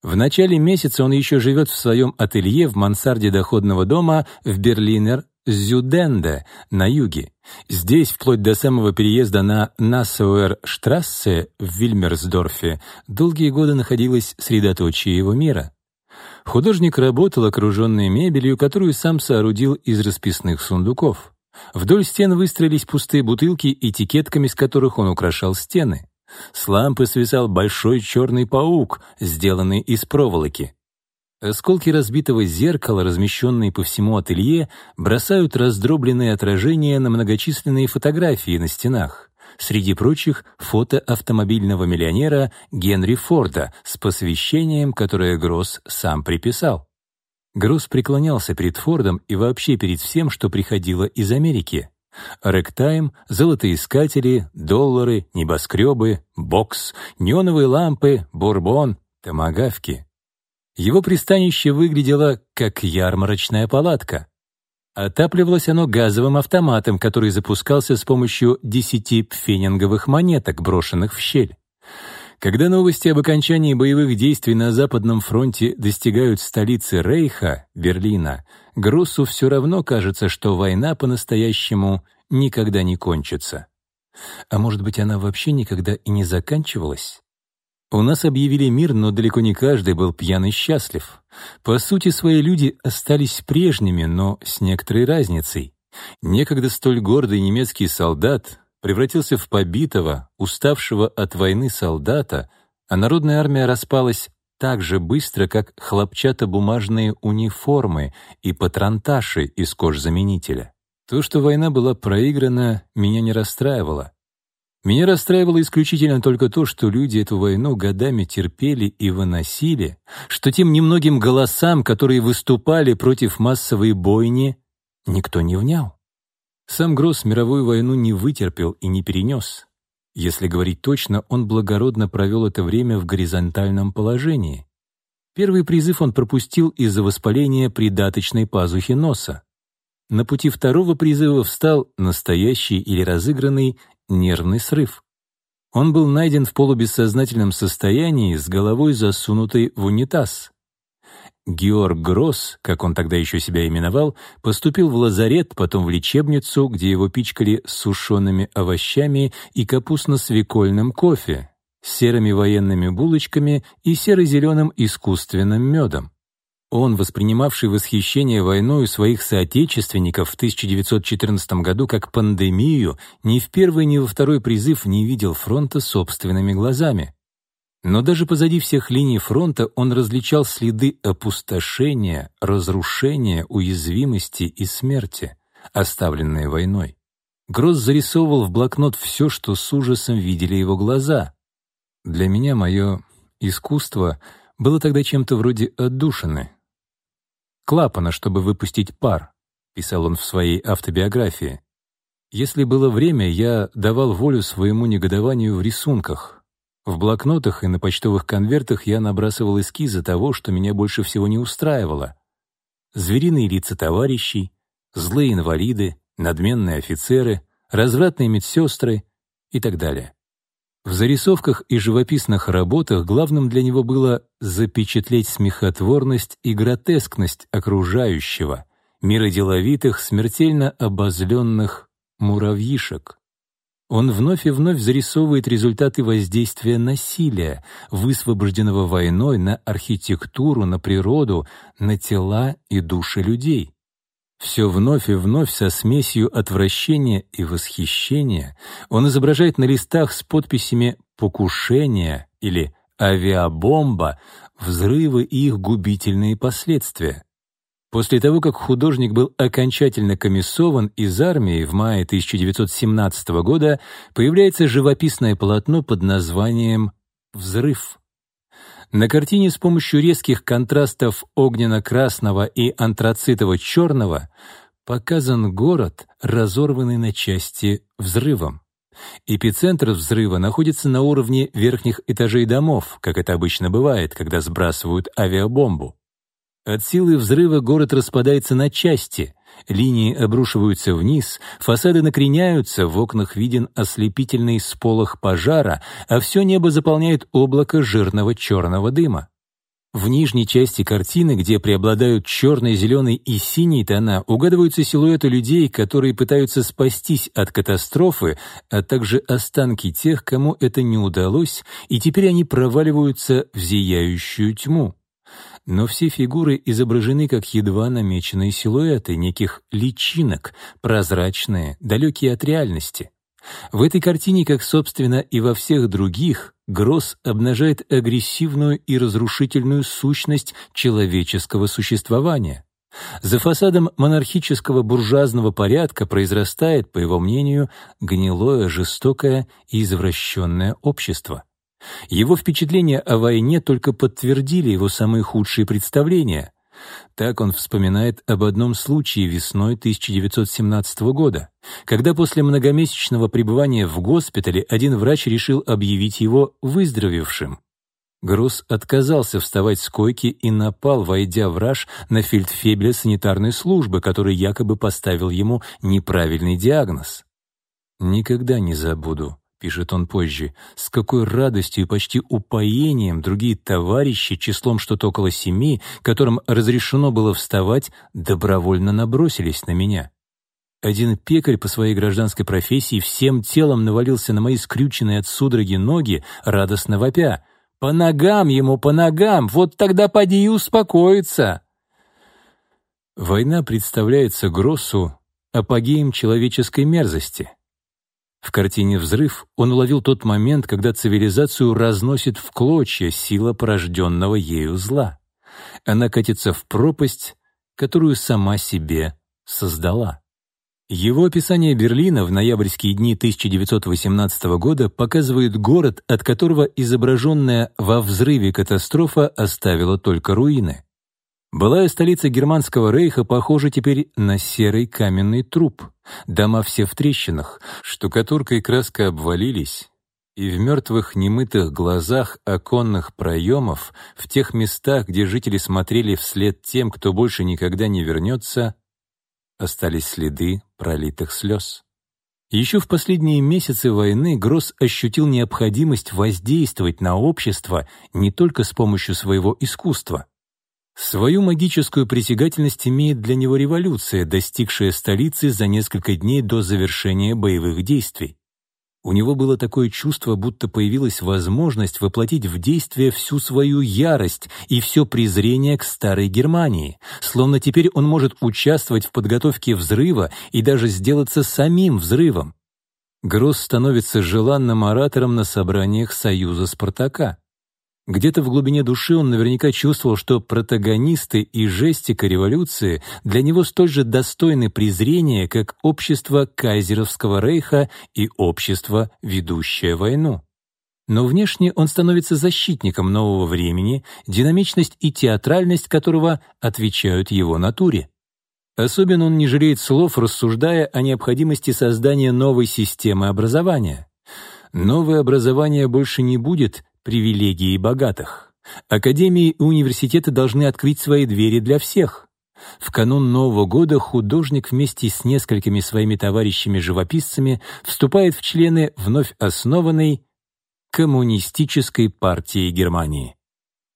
В начале месяца он еще живет в своем ателье в мансарде доходного дома в Берлинер Зюденде на юге. Здесь, вплоть до самого переезда на Нассауэр-штрассе в Вильмерсдорфе, долгие годы находилось средоточие его мира. Художник работал, окруженный мебелью, которую сам соорудил из расписных сундуков. Вдоль стен выстроились пустые бутылки, этикетками с которых он украшал стены. С лампы свисал большой черный паук, сделанный из проволоки. Осколки разбитого зеркала, размещенные по всему ателье, бросают раздробленные отражения на многочисленные фотографии на стенах. Среди прочих фото автомобильного миллионера Генри Форда с посвящением, которое Гросс сам приписал. Гросс преклонялся перед Фордом и вообще перед всем, что приходило из Америки. Рэктайм, золотоискатели, доллары, небоскребы, бокс, неоновые лампы, бурбон, томагавки — Его пристанище выглядело как ярмарочная палатка. Отапливалось оно газовым автоматом, который запускался с помощью десяти пфенинговых монеток, брошенных в щель. Когда новости об окончании боевых действий на Западном фронте достигают столицы Рейха, Берлина, Гроссу все равно кажется, что война по-настоящему никогда не кончится. А может быть, она вообще никогда и не заканчивалась? У нас объявили мир, но далеко не каждый был пьян и счастлив. По сути, свои люди остались прежними, но с некоторой разницей. Некогда столь гордый немецкий солдат превратился в побитого, уставшего от войны солдата, а народная армия распалась так же быстро, как хлопчатобумажные униформы и патронташи из кожзаменителя. То, что война была проиграна, меня не расстраивало. Меня расстраивало исключительно только то, что люди эту войну годами терпели и выносили, что тем немногим голосам, которые выступали против массовой бойни, никто не внял. Сам Гросс мировую войну не вытерпел и не перенес. Если говорить точно, он благородно провел это время в горизонтальном положении. Первый призыв он пропустил из-за воспаления придаточной пазухи носа. На пути второго призыва встал настоящий или разыгранный нервный срыв. Он был найден в полубессознательном состоянии с головой засунутой в унитаз. Георг Гросс, как он тогда еще себя именовал, поступил в лазарет, потом в лечебницу, где его пичкали сушеными овощами и капустно-свекольным кофе, серыми военными булочками и серо-зеленым искусственным медом. Он, воспринимавший восхищение войной своих соотечественников в 1914 году как пандемию, ни в первый, ни во второй призыв не видел фронта собственными глазами. Но даже позади всех линий фронта он различал следы опустошения, разрушения, уязвимости и смерти, оставленные войной. Гросс зарисовывал в блокнот все, что с ужасом видели его глаза. Для меня мое искусство было тогда чем-то вроде отдушины. Клапана, чтобы выпустить пар, писал он в своей автобиографии. Если было время, я давал волю своему негодованию в рисунках, в блокнотах и на почтовых конвертах я набрасывал эскизы того, что меня больше всего не устраивало. Звериные лица товарищей, злые инвалиды, надменные офицеры, развратные медсестры и так далее. В зарисовках и живописных работах главным для него было запечатлеть смехотворность и гротескность окружающего, мира деловитых, смертельно обозленных муравьишек. Он вновь и вновь зарисовывает результаты воздействия насилия, высвобожденного войной на архитектуру, на природу, на тела и души людей. Все вновь и вновь со смесью отвращения и восхищения он изображает на листах с подписями «покушение» или «авиабомба» взрывы и их губительные последствия. После того, как художник был окончательно комиссован из армии в мае 1917 года, появляется живописное полотно под названием «Взрыв». На картине с помощью резких контрастов огненно-красного и антрацитово-черного показан город, разорванный на части взрывом. Эпицентр взрыва находится на уровне верхних этажей домов, как это обычно бывает, когда сбрасывают авиабомбу. От силы взрыва город распадается на части, линии обрушиваются вниз, фасады накреняются, в окнах виден ослепительный сполох пожара, а все небо заполняет облако жирного черного дыма. В нижней части картины, где преобладают черный, зеленый и синий тона, угадываются силуэты людей, которые пытаются спастись от катастрофы, а также останки тех, кому это не удалось, и теперь они проваливаются в зияющую тьму но все фигуры изображены как едва намеченные силуэты неких личинок, прозрачные, далекие от реальности. В этой картине, как, собственно, и во всех других, Гросс обнажает агрессивную и разрушительную сущность человеческого существования. За фасадом монархического буржуазного порядка произрастает, по его мнению, гнилое, жестокое и извращенное общество. Его впечатления о войне только подтвердили его самые худшие представления. Так он вспоминает об одном случае весной 1917 года, когда после многомесячного пребывания в госпитале один врач решил объявить его выздоровевшим. Гросс отказался вставать с койки и напал, войдя в раж на фельдфебеля санитарной службы, который якобы поставил ему неправильный диагноз. «Никогда не забуду», — пишет он позже, «с какой радостью и почти упоением другие товарищи, числом что-то около семи, которым разрешено было вставать, добровольно набросились на меня». Один пекарь по своей гражданской профессии всем телом навалился на мои скрюченные от судороги ноги, радостно вопя. «По ногам ему, по ногам! Вот тогда поди и успокоиться!» Война представляется Гроссу апогеем человеческой мерзости. В картине «Взрыв» он уловил тот момент, когда цивилизацию разносит в клочья сила порожденного ею зла. Она катится в пропасть, которую сама себе создала. Его описание Берлина в ноябрьские дни 1918 года показывает город, от которого изображенная во взрыве катастрофа оставила только руины. Былая столица Германского рейха похожа теперь на серый каменный труп. Дома все в трещинах, штукатурка и краска обвалились, и в мертвых немытых глазах оконных проемов, в тех местах, где жители смотрели вслед тем, кто больше никогда не вернется, остались следы пролитых слез. Еще в последние месяцы войны Гросс ощутил необходимость воздействовать на общество не только с помощью своего искусства. Свою магическую притягательность имеет для него революция, достигшая столицы за несколько дней до завершения боевых действий. У него было такое чувство, будто появилась возможность воплотить в действие всю свою ярость и все презрение к старой Германии, словно теперь он может участвовать в подготовке взрыва и даже сделаться самим взрывом. Гросс становится желанным оратором на собраниях Союза Спартака. Где-то в глубине души он наверняка чувствовал, что протагонисты и жестика революции для него столь же достойны презрения, как общество Кайзеровского рейха и общество, ведущее войну. Но внешне он становится защитником нового времени, динамичность и театральность которого отвечают его натуре. Особенно он не жалеет слов, рассуждая о необходимости создания новой системы образования. Новое образование больше не будет привилегии богатых. Академии и университеты должны открыть свои двери для всех. В канун Нового года художник вместе с несколькими своими товарищами-живописцами вступает в члены вновь основанной Коммунистической партии Германии.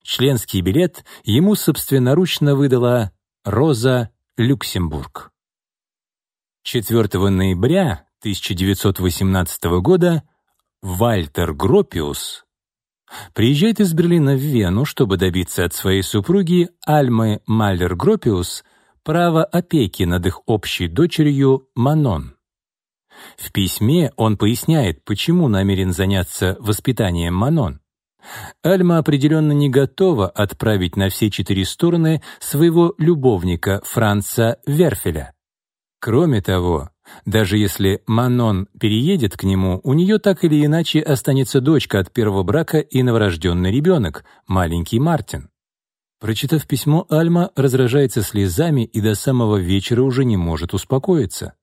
Членский билет ему собственноручно выдала Роза Люксембург. 4 ноября 1918 года Вальтер Гропиус приезжает из Берлина в Вену, чтобы добиться от своей супруги Альмы Маллер-Гропиус права опеки над их общей дочерью Манон. В письме он поясняет, почему намерен заняться воспитанием Манон. Альма определенно не готова отправить на все четыре стороны своего любовника Франца Верфеля. Кроме того, даже если Манон переедет к нему, у нее так или иначе останется дочка от первого брака и новорожденный ребенок, маленький Мартин. Прочитав письмо, Альма разражается слезами и до самого вечера уже не может успокоиться.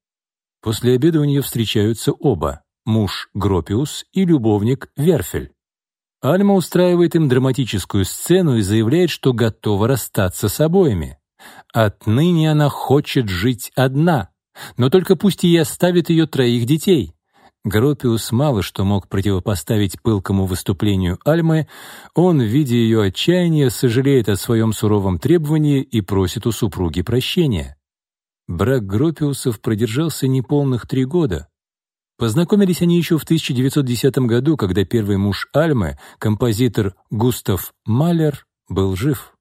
После обеда у нее встречаются оба — муж Гропиус и любовник Верфель. Альма устраивает им драматическую сцену и заявляет, что готова расстаться с обоими. Отныне она хочет жить одна, но только пусть ей оставит ее троих детей. Гропиус мало что мог противопоставить пылкому выступлению Альмы, он, видя ее отчаяние, сожалеет о своем суровом требовании и просит у супруги прощения. Брак Гропиусов продержался неполных три года. Познакомились они еще в 1910 году, когда первый муж Альмы, композитор Густав Малер, был жив.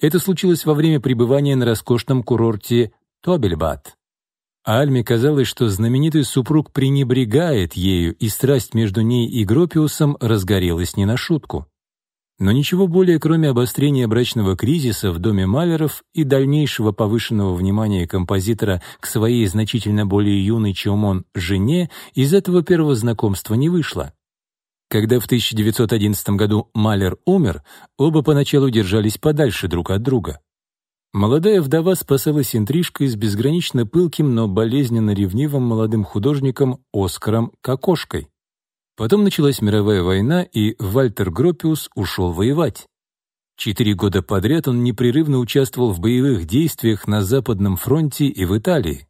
Это случилось во время пребывания на роскошном курорте Тобельбад. Альме казалось, что знаменитый супруг пренебрегает ею, и страсть между ней и Гропиусом разгорелась не на шутку. Но ничего более, кроме обострения брачного кризиса в доме Малеров и дальнейшего повышенного внимания композитора к своей значительно более юной, чем он, жене, из этого первого знакомства не вышло. Когда в 1911 году Малер умер, оба поначалу держались подальше друг от друга. Молодая вдова спасалась интрижкой с безгранично пылким, но болезненно ревнивым молодым художником Оскаром Кокошкой. Потом началась мировая война, и Вальтер Гропиус ушел воевать. Четыре года подряд он непрерывно участвовал в боевых действиях на Западном фронте и в Италии.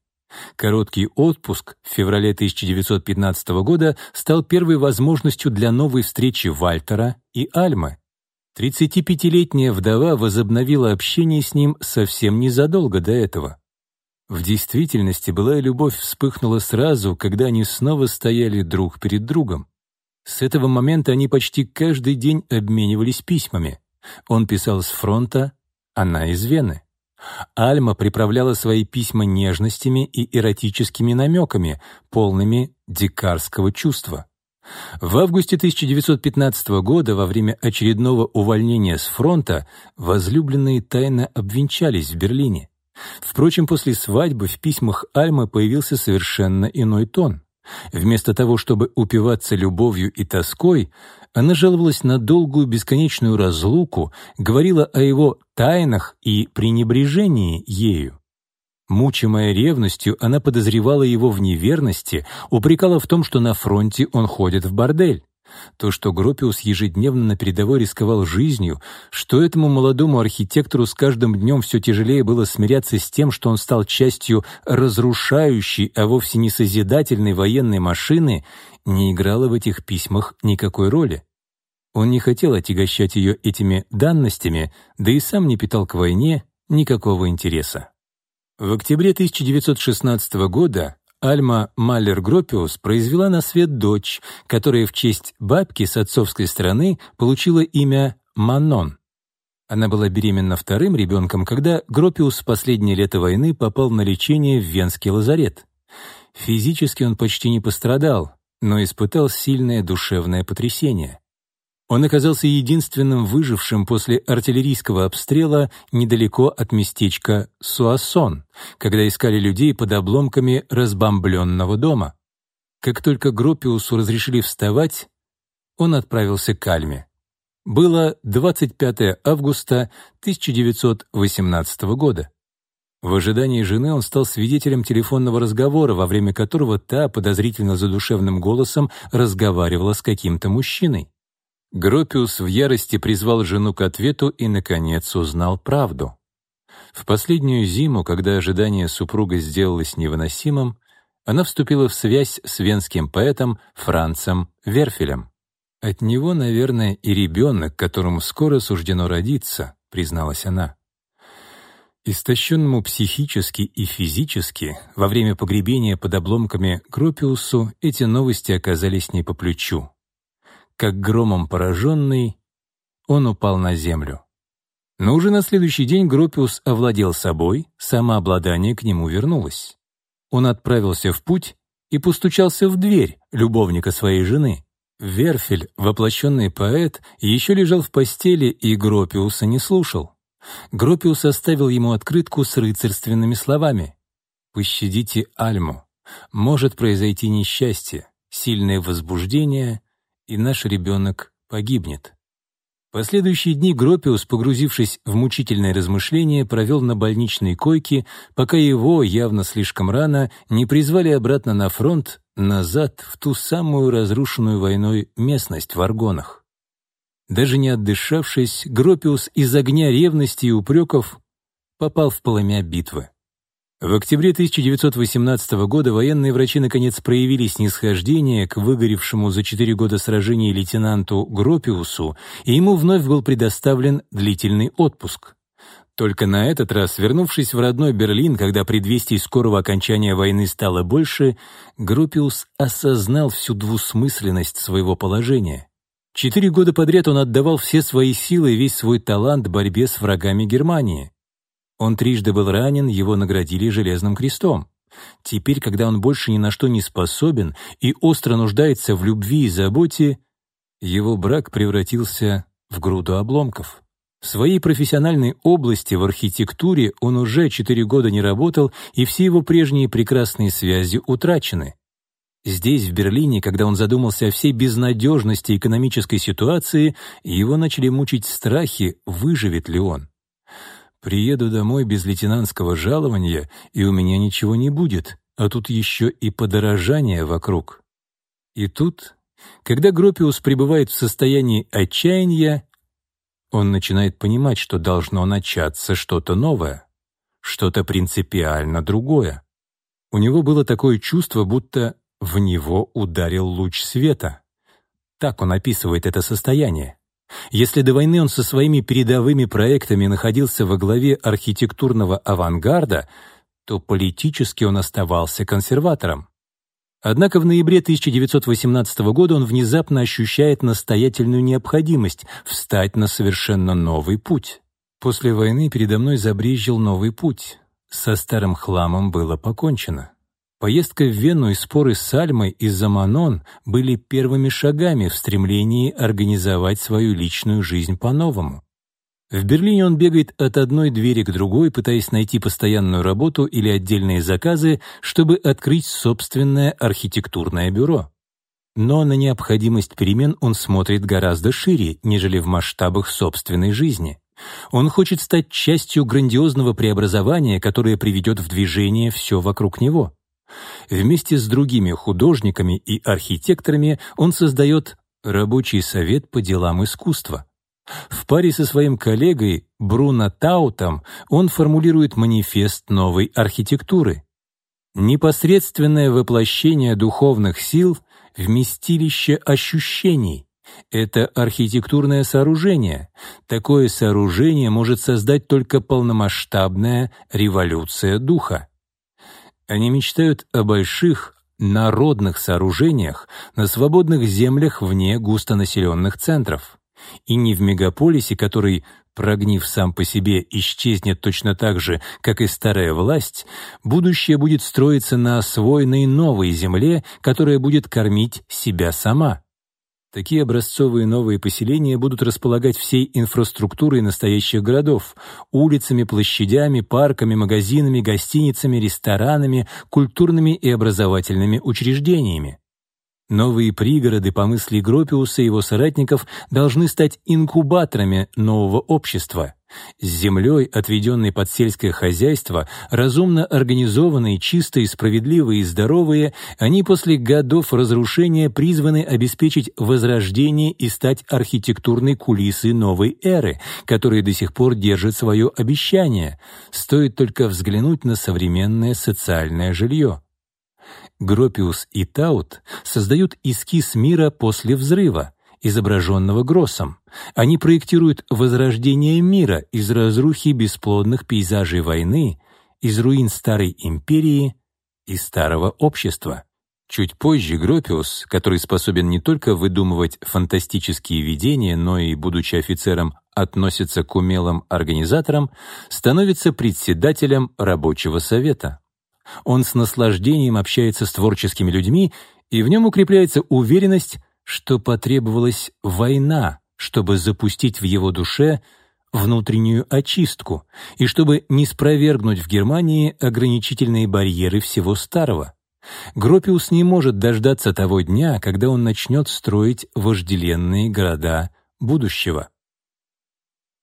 Короткий отпуск в феврале 1915 года стал первой возможностью для новой встречи Вальтера и Альмы. 35-летняя вдова возобновила общение с ним совсем незадолго до этого. В действительности былая любовь вспыхнула сразу, когда они снова стояли друг перед другом. С этого момента они почти каждый день обменивались письмами. Он писал с фронта, она из Вены. Альма приправляла свои письма нежностями и эротическими намеками, полными дикарского чувства. В августе 1915 года, во время очередного увольнения с фронта, возлюбленные тайно обвенчались в Берлине. Впрочем, после свадьбы в письмах Альмы появился совершенно иной тон. Вместо того, чтобы упиваться любовью и тоской, она жаловалась на долгую бесконечную разлуку, говорила о его тайнах и пренебрежении ею. Мучимая ревностью, она подозревала его в неверности, упрекала в том, что на фронте он ходит в бордель. То, что Гропиус ежедневно на передовой рисковал жизнью, что этому молодому архитектору с каждым днем все тяжелее было смиряться с тем, что он стал частью разрушающей, а вовсе не созидательной военной машины, не играло в этих письмах никакой роли. Он не хотел отягощать ее этими данностями, да и сам не питал к войне никакого интереса. В октябре 1916 года Альма Маллер-Гропиус произвела на свет дочь, которая в честь бабки с отцовской стороны получила имя Манон. Она была беременна вторым ребенком, когда Гропиус в последнее лето войны попал на лечение в Венский лазарет. Физически он почти не пострадал, но испытал сильное душевное потрясение. Он оказался единственным выжившим после артиллерийского обстрела недалеко от местечка Суассон, когда искали людей под обломками разбомбленного дома. Как только Гропиусу разрешили вставать, он отправился к Альме. Было 25 августа 1918 года. В ожидании жены он стал свидетелем телефонного разговора, во время которого та подозрительно задушевным голосом разговаривала с каким-то мужчиной. Гропиус в ярости призвал жену к ответу и, наконец, узнал правду. В последнюю зиму, когда ожидание супруга сделалось невыносимым, она вступила в связь с венским поэтом Францем Верфелем. «От него, наверное, и ребенок, которому скоро суждено родиться», — призналась она. Истощенному психически и физически, во время погребения под обломками Гропиусу эти новости оказались не по плечу как громом пораженный, он упал на землю. Но уже на следующий день Гропиус овладел собой, самообладание к нему вернулось. Он отправился в путь и постучался в дверь любовника своей жены. Верфель, воплощенный поэт, еще лежал в постели и Гропиуса не слушал. Гропиус оставил ему открытку с рыцарственными словами. «Пощадите Альму. Может произойти несчастье, сильное возбуждение, и наш ребенок погибнет. Последующие дни Гропиус, погрузившись в мучительное размышление, провел на больничной койке, пока его, явно слишком рано, не призвали обратно на фронт, назад, в ту самую разрушенную войной местность в Аргонах. Даже не отдышавшись, Гропиус из огня ревности и упреков попал в полымя битвы. В октябре 1918 года военные врачи наконец проявили снисхождение к выгоревшему за четыре года сражения лейтенанту Гропиусу, и ему вновь был предоставлен длительный отпуск. Только на этот раз, вернувшись в родной Берлин, когда предвестий скорого окончания войны стало больше, Гропиус осознал всю двусмысленность своего положения. Четыре года подряд он отдавал все свои силы и весь свой талант борьбе с врагами Германии. Он трижды был ранен, его наградили Железным крестом. Теперь, когда он больше ни на что не способен и остро нуждается в любви и заботе, его брак превратился в груду обломков. В своей профессиональной области в архитектуре он уже четыре года не работал, и все его прежние прекрасные связи утрачены. Здесь, в Берлине, когда он задумался о всей безнадежности экономической ситуации, его начали мучить страхи, выживет ли он. Приеду домой без лейтенантского жалования, и у меня ничего не будет, а тут еще и подорожание вокруг. И тут Когда Гропиус пребывает в состоянии отчаяния, он начинает понимать, что должно начаться что-то новое, что-то принципиально другое. У него было такое чувство, будто в него ударил луч света. Так он описывает это состояние. Если до войны он со своими передовыми проектами находился во главе архитектурного авангарда, то политически он оставался консерватором. Однако в ноябре 1918 года он внезапно ощущает настоятельную необходимость встать на совершенно новый путь. После войны передо мной забрезжил новый путь. Со старым хламом было покончено. Поездка в Вену и споры с Альмой из-за Манон были первыми шагами в стремлении организовать свою личную жизнь по-новому. В Берлине он бегает от одной двери к другой, пытаясь найти постоянную работу или отдельные заказы, чтобы открыть собственное архитектурное бюро. Но на необходимость перемен он смотрит гораздо шире, нежели в масштабах собственной жизни. Он хочет стать частью грандиозного преобразования, которое приведет в движение все вокруг него. Вместе с другими художниками и архитекторами он создает рабочий совет по делам искусства. В паре со своим коллегой Бруно Таутом он формулирует манифест новой архитектуры. Непосредственное воплощение духовных сил — вместилище ощущений. Это архитектурное сооружение. Такое сооружение может создать только полномасштабная революция духа. Они мечтают о больших, народных сооружениях на свободных землях вне густонаселенных центров. И не в мегаполисе, который, прогнив сам по себе, исчезнет точно так же, как и старая власть, будущее будет строиться на освоенной новой земле, которая будет кормить себя сама. Такие образцовые новые поселения будут располагать всей инфраструктурой настоящих городов — улицами, площадями, парками, магазинами, гостиницами, ресторанами, культурными и образовательными учреждениями. Новые пригороды, по мысли Гропиуса и его соратников, должны стать инкубаторами нового общества. С землей, отведенной под сельское хозяйство, разумно организованные, чистые, справедливые и здоровые, они после годов разрушения призваны обеспечить возрождение и стать архитектурной кулисой новой эры, которая до сих пор держит свое обещание. Стоит только взглянуть на современное социальное жилье. Гропиус и Таут создают эскиз мира после взрыва, изображенного Гроссом. Они проектируют возрождение мира из разрухи бесплодных пейзажей войны, из руин старой империи и старого общества. Чуть позже Гропиус, который способен не только выдумывать фантастические видения, но и, будучи офицером, относится к умелым организаторам, становится председателем рабочего совета. Он с наслаждением общается с творческими людьми, и в нем укрепляется уверенность, что потребовалась война, чтобы запустить в его душе внутреннюю очистку и чтобы не спровергнуть в Германии ограничительные барьеры всего старого. Гропиус не может дождаться того дня, когда он начнет строить вожделенные города будущего.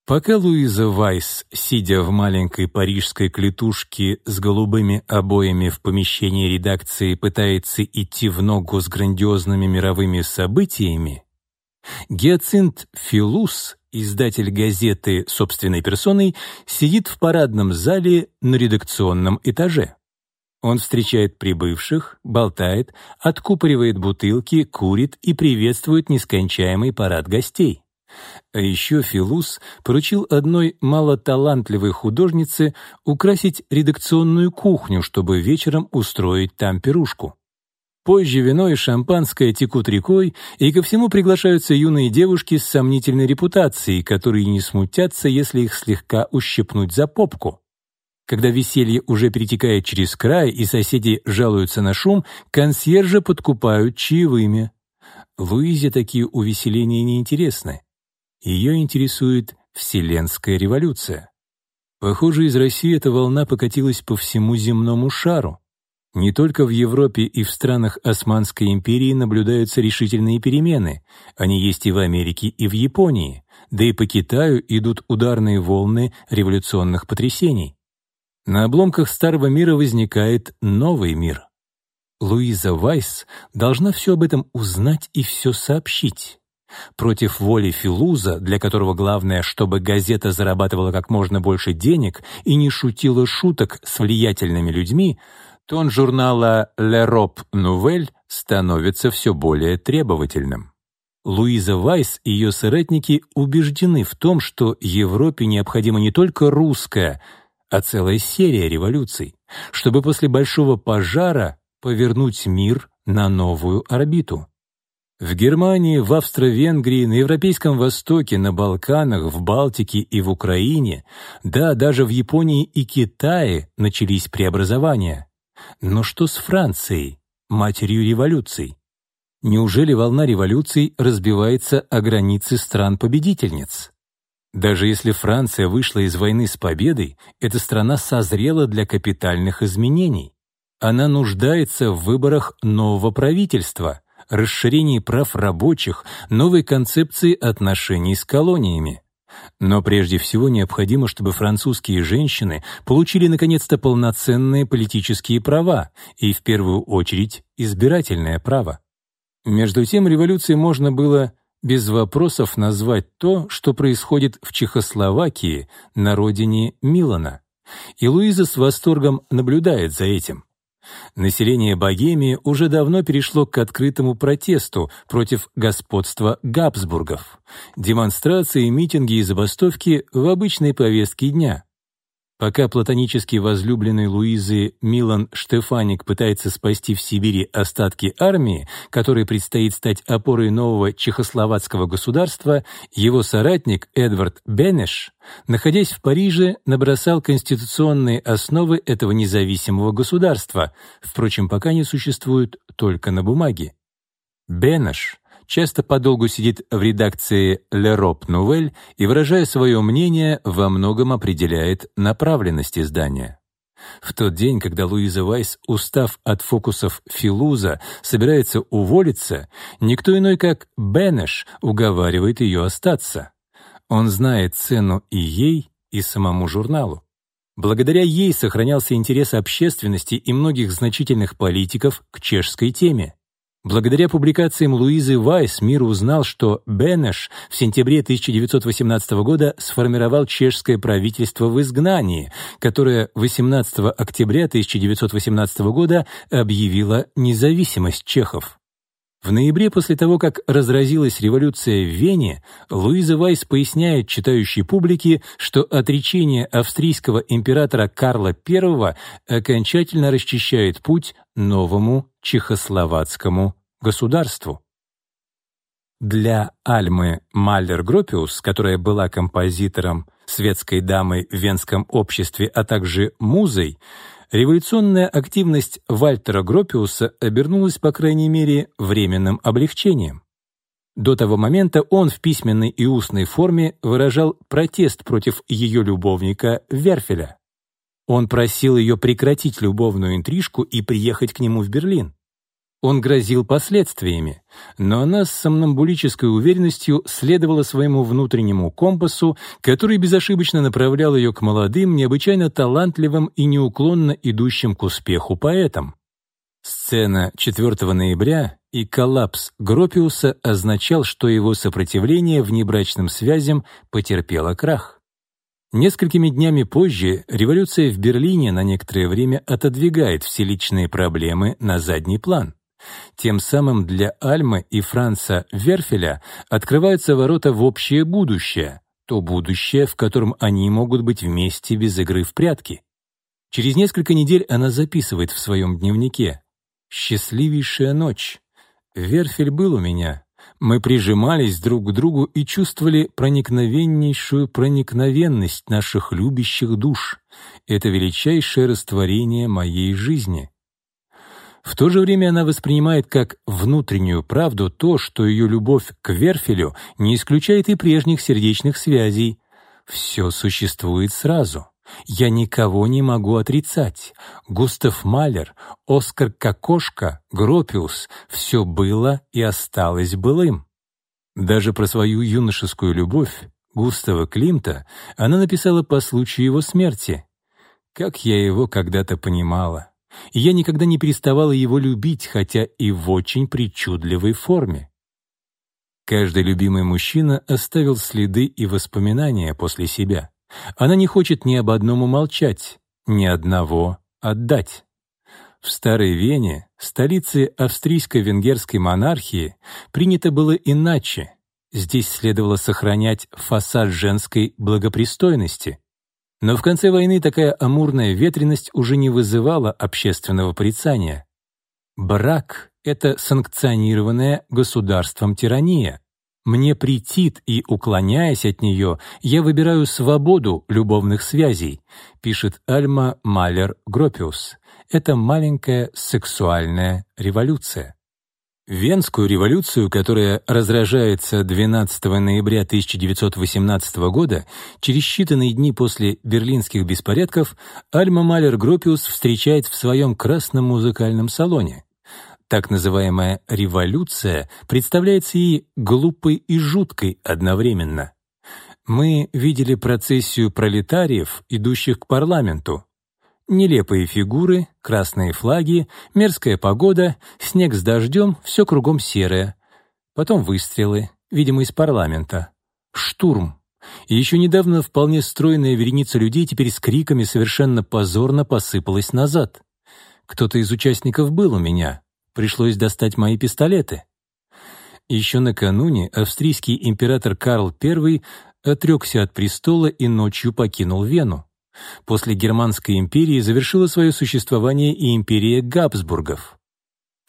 Пока Луиза Вайс, сидя в маленькой парижской клетушке с голубыми обоями в помещении редакции, пытается идти в ногу с грандиозными мировыми событиями, Гиацинт Филус, издатель газеты собственной персоной, сидит в парадном зале на редакционном этаже. Он встречает прибывших, болтает, откупоривает бутылки, курит и приветствует нескончаемый парад гостей. А еще Филус поручил одной малоталантливой художнице украсить редакционную кухню, чтобы вечером устроить там пирушку. Позже вино и шампанское текут рекой, и ко всему приглашаются юные девушки с сомнительной репутацией, которые не смутятся, если их слегка ущипнуть за попку. Когда веселье уже перетекает через край и соседи жалуются на шум, консьержа подкупают чаевыми. Луизе такие увеселения неинтересны. Ее интересует Вселенская революция. Похоже, из России эта волна покатилась по всему земному шару. Не только в Европе и в странах Османской империи наблюдаются решительные перемены, они есть и в Америке, и в Японии, да и по Китаю идут ударные волны революционных потрясений. На обломках старого мира возникает новый мир. Луиза Вайс должна все об этом узнать и все сообщить. Против воли Филуза, для которого главное, чтобы газета зарабатывала как можно больше денег и не шутила шуток с влиятельными людьми, тон журнала «L'Europe Nouvelle» становится все более требовательным. Луиза Вайс и ее соратники убеждены в том, что Европе необходима не только русская, а целая серия революций, чтобы после большого пожара повернуть мир на новую орбиту. В Германии, в Австро-Венгрии, на Европейском Востоке, на Балканах, в Балтике и в Украине, да, даже в Японии и Китае начались преобразования. Но что с Францией, матерью революций? Неужели волна революций разбивается о границы стран-победительниц? Даже если Франция вышла из войны с победой, эта страна созрела для капитальных изменений. Она нуждается в выборах нового правительства, расширении прав рабочих, новой концепции отношений с колониями. Но прежде всего необходимо, чтобы французские женщины получили наконец-то полноценные политические права и, в первую очередь, избирательное право. Между тем, революцией можно было без вопросов назвать то, что происходит в Чехословакии, на родине Милана. И Луиза с восторгом наблюдает за этим. Население Богемии уже давно перешло к открытому протесту против господства Габсбургов. Демонстрации, митинги и забастовки в обычной повестке дня. Пока платонически возлюбленный Луизы Милан Штефаник пытается спасти в Сибири остатки армии, которой предстоит стать опорой нового чехословацкого государства, его соратник Эдвард Бенеш, находясь в Париже, набросал конституционные основы этого независимого государства, впрочем, пока не существуют только на бумаге. Бенеш часто подолгу сидит в редакции «L'Europe Nouvelle» и, выражая свое мнение, во многом определяет направленность издания. В тот день, когда Луиза Вайс, устав от фокусов Филуза, собирается уволиться, никто иной, как Бенеш, уговаривает ее остаться. Он знает цену и ей, и самому журналу. Благодаря ей сохранялся интерес общественности и многих значительных политиков к чешской теме. Благодаря публикациям Луизы Вайс мир узнал, что Бенеш в сентябре 1918 года сформировал чешское правительство в изгнании, которое 18 октября 1918 года объявило независимость чехов. В ноябре, после того, как разразилась революция в Вене, Луиза Вайс поясняет читающей публике, что отречение австрийского императора Карла I окончательно расчищает путь новому чехословацкому государству. Для Альмы Маллер-Гропиус, которая была композитором, светской дамой в венском обществе, а также музой, Революционная активность Вальтера Гропиуса обернулась, по крайней мере, временным облегчением. До того момента он в письменной и устной форме выражал протест против ее любовника Верфеля. Он просил ее прекратить любовную интрижку и приехать к нему в Берлин. Он грозил последствиями, но она с сомнамбулической уверенностью следовала своему внутреннему компасу, который безошибочно направлял ее к молодым, необычайно талантливым и неуклонно идущим к успеху поэтам. Сцена 4 ноября и коллапс Гропиуса означал, что его сопротивление внебрачным связям потерпело крах. Несколькими днями позже революция в Берлине на некоторое время отодвигает все личные проблемы на задний план. Тем самым для Альмы и Франца Верфеля открываются ворота в общее будущее, то будущее, в котором они могут быть вместе без игры в прятки. Через несколько недель она записывает в своем дневнике «Счастливейшая ночь. Верфель был у меня. Мы прижимались друг к другу и чувствовали проникновеннейшую проникновенность наших любящих душ. Это величайшее растворение моей жизни. В то же время она воспринимает как внутреннюю правду то, что ее любовь к Верфелю не исключает и прежних сердечных связей. Все существует сразу. Я никого не могу отрицать. Густав Малер, Оскар Кокошка, Гропиус — все было и осталось былым. Даже про свою юношескую любовь, Густава Климта, она написала по случаю его смерти. «Как я его когда-то понимала! Я никогда не переставала его любить, хотя и в очень причудливой форме. Каждый любимый мужчина оставил следы и воспоминания после себя. Она не хочет ни об одном умолчать, ни одного отдать. В Старой Вене, столице австрийско-венгерской монархии, принято было иначе. Здесь следовало сохранять фасад женской благопристойности. Но в конце войны такая амурная ветренность уже не вызывала общественного порицания. Брак — это санкционированная государством тирания. Мне претит, и, уклоняясь от нее, я выбираю свободу любовных связей, пишет Альма Малер Гропиус. Это маленькая сексуальная революция. Венскую революцию, которая разражается 12 ноября 1918 года, через считанные дни после берлинских беспорядков, Альма Малер Гропиус встречает в своем красном музыкальном салоне. Так называемая «революция» представляется ей глупой и жуткой одновременно. Мы видели процессию пролетариев, идущих к парламенту. Нелепые фигуры, красные флаги, мерзкая погода, снег с дождем, все кругом серое. Потом выстрелы, видимо, из парламента. Штурм. И еще недавно вполне стройная вереница людей теперь с криками совершенно позорно посыпалась назад. Кто-то из участников был у меня, пришлось достать мои пистолеты. Еще накануне австрийский император Карл I отрекся от престола и ночью покинул Вену. После Германской империи завершила свое существование и империя Габсбургов.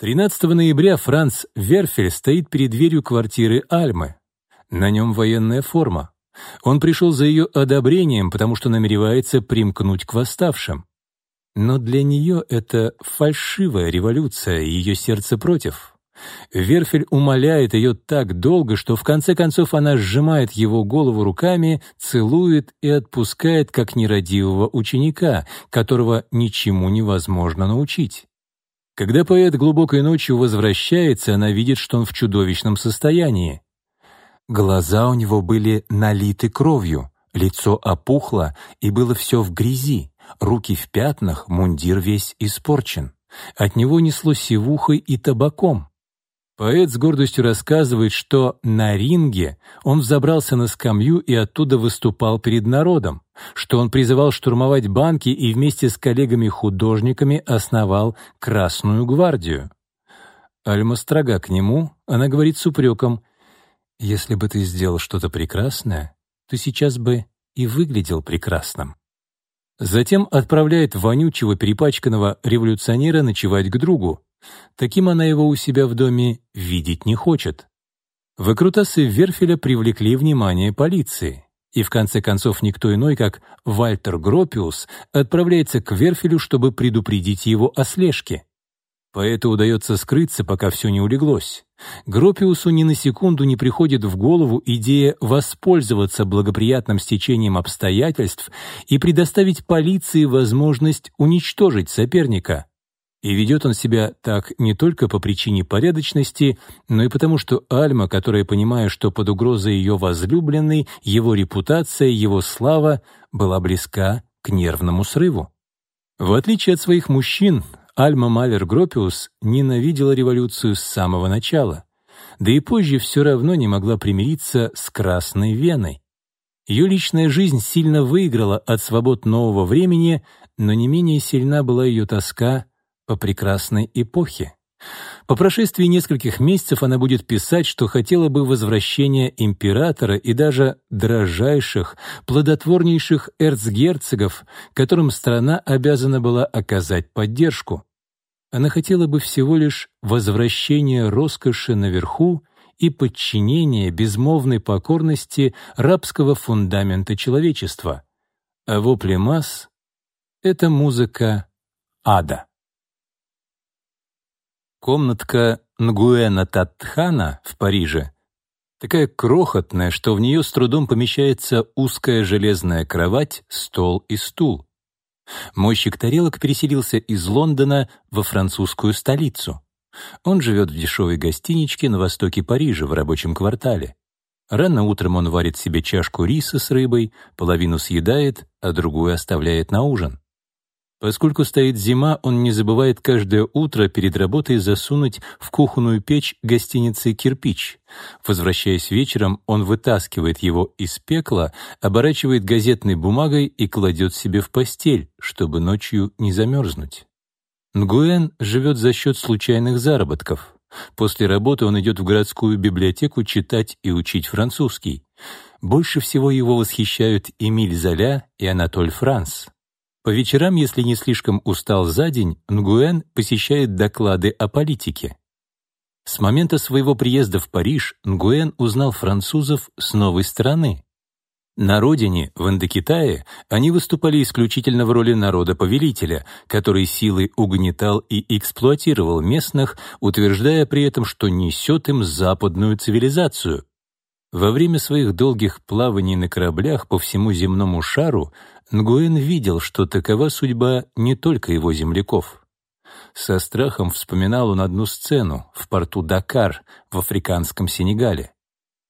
13 ноября Франц Верфель стоит перед дверью квартиры Альмы. На нем военная форма. Он пришел за ее одобрением, потому что намеревается примкнуть к восставшим. Но для нее это фальшивая революция, ее сердце против. Верфель умоляет ее так долго, что в конце концов она сжимает его голову руками, целует и отпускает как нерадивого ученика, которого ничему невозможно научить. Когда поэт глубокой ночью возвращается, она видит, что он в чудовищном состоянии. Глаза у него были налиты кровью, лицо опухло и было все в грязи. Руки в пятнах, мундир весь испорчен. От него несло сивухой и табаком. Поэт с гордостью рассказывает, что на ринге он взобрался на скамью и оттуда выступал перед народом, что он призывал штурмовать банки и вместе с коллегами-художниками основал Красную гвардию. Альма строга к нему, она говорит с упреком, «Если бы ты сделал что-то прекрасное, то сейчас бы и выглядел прекрасным». Затем отправляет вонючего перепачканного революционера ночевать к другу. Таким она его у себя в доме видеть не хочет. Выкрутасы Верфеля привлекли внимание полиции, и в конце концов никто иной, как Вальтер Гропиус, отправляется к Верфелю, чтобы предупредить его о слежке. Поэту удается скрыться, пока все не улеглось. Гропиусу ни на секунду не приходит в голову идея воспользоваться благоприятным стечением обстоятельств и предоставить полиции возможность уничтожить соперника. И ведет он себя так не только по причине порядочности, но и потому, что Альма, которая, понимая, что под угрозой ее возлюбленной, его репутация, его слава, была близка к нервному срыву. В отличие от своих мужчин, Альма Малер Гропиус ненавидела революцию с самого начала, да и позже все равно не могла примириться с Красной Веной. Ее личная жизнь сильно выиграла от свобод нового времени, но не менее сильна была ее тоска по прекрасной эпохе. По прошествии нескольких месяцев она будет писать, что хотела бы возвращения императора и даже дрожайших, плодотворнейших эрцгерцогов, которым страна обязана была оказать поддержку. Она хотела бы всего лишь возвращения роскоши наверху и подчинения безмолвной покорности рабского фундамента человечества. А вопли масс — это музыка ада. Комнатка Нгуэна Татхана в Париже такая крохотная, что в нее с трудом помещается узкая железная кровать, стол и стул. Мойщик тарелок переселился из Лондона во французскую столицу. Он живет в дешевой гостиничке на востоке Парижа в рабочем квартале. Рано утром он варит себе чашку риса с рыбой, половину съедает, а другую оставляет на ужин. Поскольку стоит зима, он не забывает каждое утро перед работой засунуть в кухонную печь гостиницы кирпич. Возвращаясь вечером, он вытаскивает его из пекла, оборачивает газетной бумагой и кладет себе в постель, чтобы ночью не замерзнуть. Нгуэн живет за счет случайных заработков. После работы он идет в городскую библиотеку читать и учить французский. Больше всего его восхищают Эмиль Золя и Анатоль Франс. По вечерам, если не слишком устал за день, Нгуэн посещает доклады о политике. С момента своего приезда в Париж Нгуэн узнал французов с новой стороны. На родине, в Индокитае, они выступали исключительно в роли народа-повелителя, который силой угнетал и эксплуатировал местных, утверждая при этом, что несет им западную цивилизацию. Во время своих долгих плаваний на кораблях по всему земному шару Нгуэн видел, что такова судьба не только его земляков. Со страхом вспоминал он одну сцену в порту Дакар в африканском Сенегале.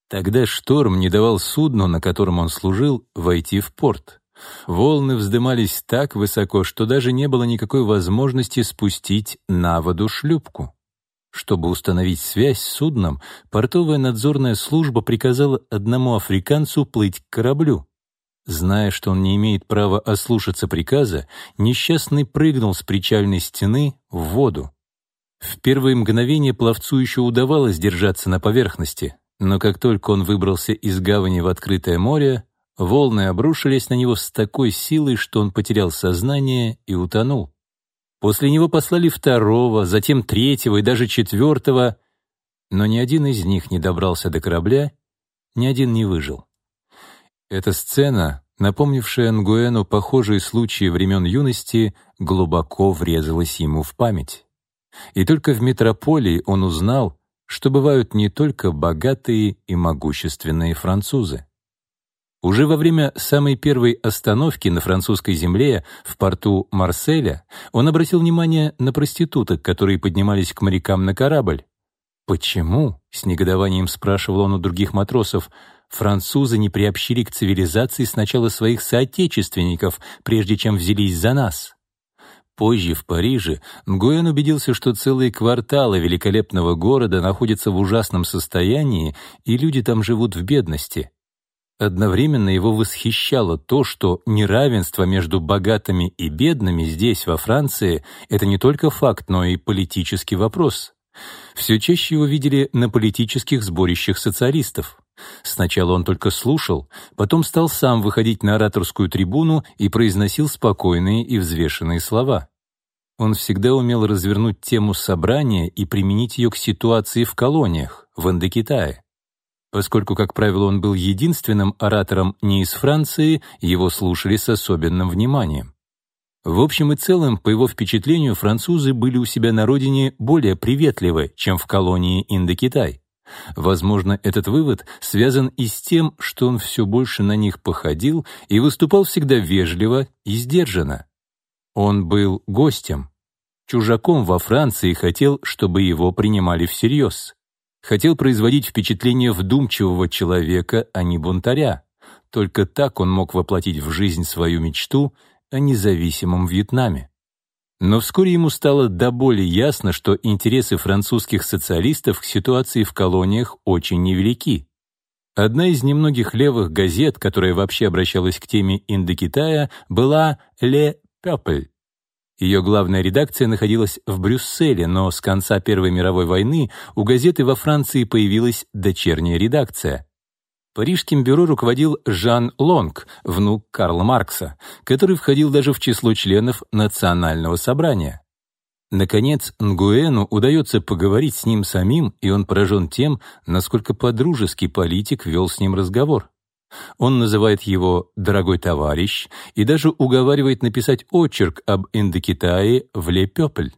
Тогда шторм не давал судну, на котором он служил, войти в порт. Волны вздымались так высоко, что даже не было никакой возможности спустить на воду шлюпку. Чтобы установить связь с судном, портовая надзорная служба приказала одному африканцу плыть к кораблю. Зная, что он не имеет права ослушаться приказа, несчастный прыгнул с причальной стены в воду. В первые мгновения пловцу еще удавалось держаться на поверхности, но как только он выбрался из гавани в открытое море, волны обрушились на него с такой силой, что он потерял сознание и утонул. После него послали второго, затем третьего и даже четвертого, но ни один из них не добрался до корабля, ни один не выжил. Эта сцена, напомнившая Нгуэну похожие случаи времен юности, глубоко врезалась ему в память. И только в метрополии он узнал, что бывают не только богатые и могущественные французы. Уже во время самой первой остановки на французской земле в порту Марселя он обратил внимание на проституток, которые поднимались к морякам на корабль. «Почему?» — с негодованием спрашивал он у других матросов французы не приобщили к цивилизации сначала своих соотечественников, прежде чем взялись за нас. Позже в Париже Нгуэн убедился, что целые кварталы великолепного города находятся в ужасном состоянии, и люди там живут в бедности. Одновременно его восхищало то, что неравенство между богатыми и бедными здесь, во Франции, это не только факт, но и политический вопрос. Все чаще его видели на политических сборищах социалистов. Сначала он только слушал, потом стал сам выходить на ораторскую трибуну и произносил спокойные и взвешенные слова. Он всегда умел развернуть тему собрания и применить ее к ситуации в колониях, в Индокитае. Поскольку, как правило, он был единственным оратором не из Франции, его слушали с особенным вниманием. В общем и целом, по его впечатлению, французы были у себя на родине более приветливы, чем в колонии Индокитай. Возможно, этот вывод связан и с тем, что он все больше на них походил и выступал всегда вежливо и сдержанно. Он был гостем, чужаком во Франции и хотел, чтобы его принимали всерьез. Хотел производить впечатление вдумчивого человека, а не бунтаря. Только так он мог воплотить в жизнь свою мечту о независимом Вьетнаме. Но вскоре ему стало до боли ясно, что интересы французских социалистов к ситуации в колониях очень невелики. Одна из немногих левых газет, которая вообще обращалась к теме Индокитая, была «Le Peuple». Ее главная редакция находилась в Брюсселе, но с конца Первой мировой войны у газеты во Франции появилась дочерняя редакция. Парижским бюро руководил Жан Лонг, внук Карла Маркса, который входил даже в число членов Национального собрания. Наконец, Нгуэну удается поговорить с ним самим, и он поражен тем, насколько подружеский политик вел с ним разговор. Он называет его «дорогой товарищ» и даже уговаривает написать очерк об Индокитае в «Ле Пёпль».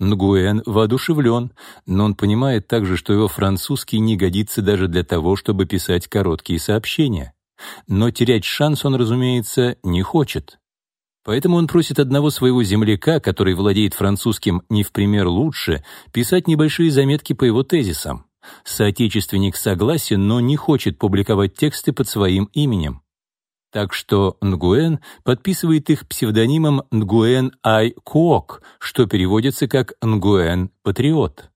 Нгуэн воодушевлен, но он понимает также, что его французский не годится даже для того, чтобы писать короткие сообщения. Но терять шанс он, разумеется, не хочет. Поэтому он просит одного своего земляка, который владеет французским не в пример лучше, писать небольшие заметки по его тезисам. Соотечественник согласен, но не хочет публиковать тексты под своим именем. так что Нгуэн подписывает их псевдонимом Нгуэн Ай Куок, что переводится как Нгуэн Патриот.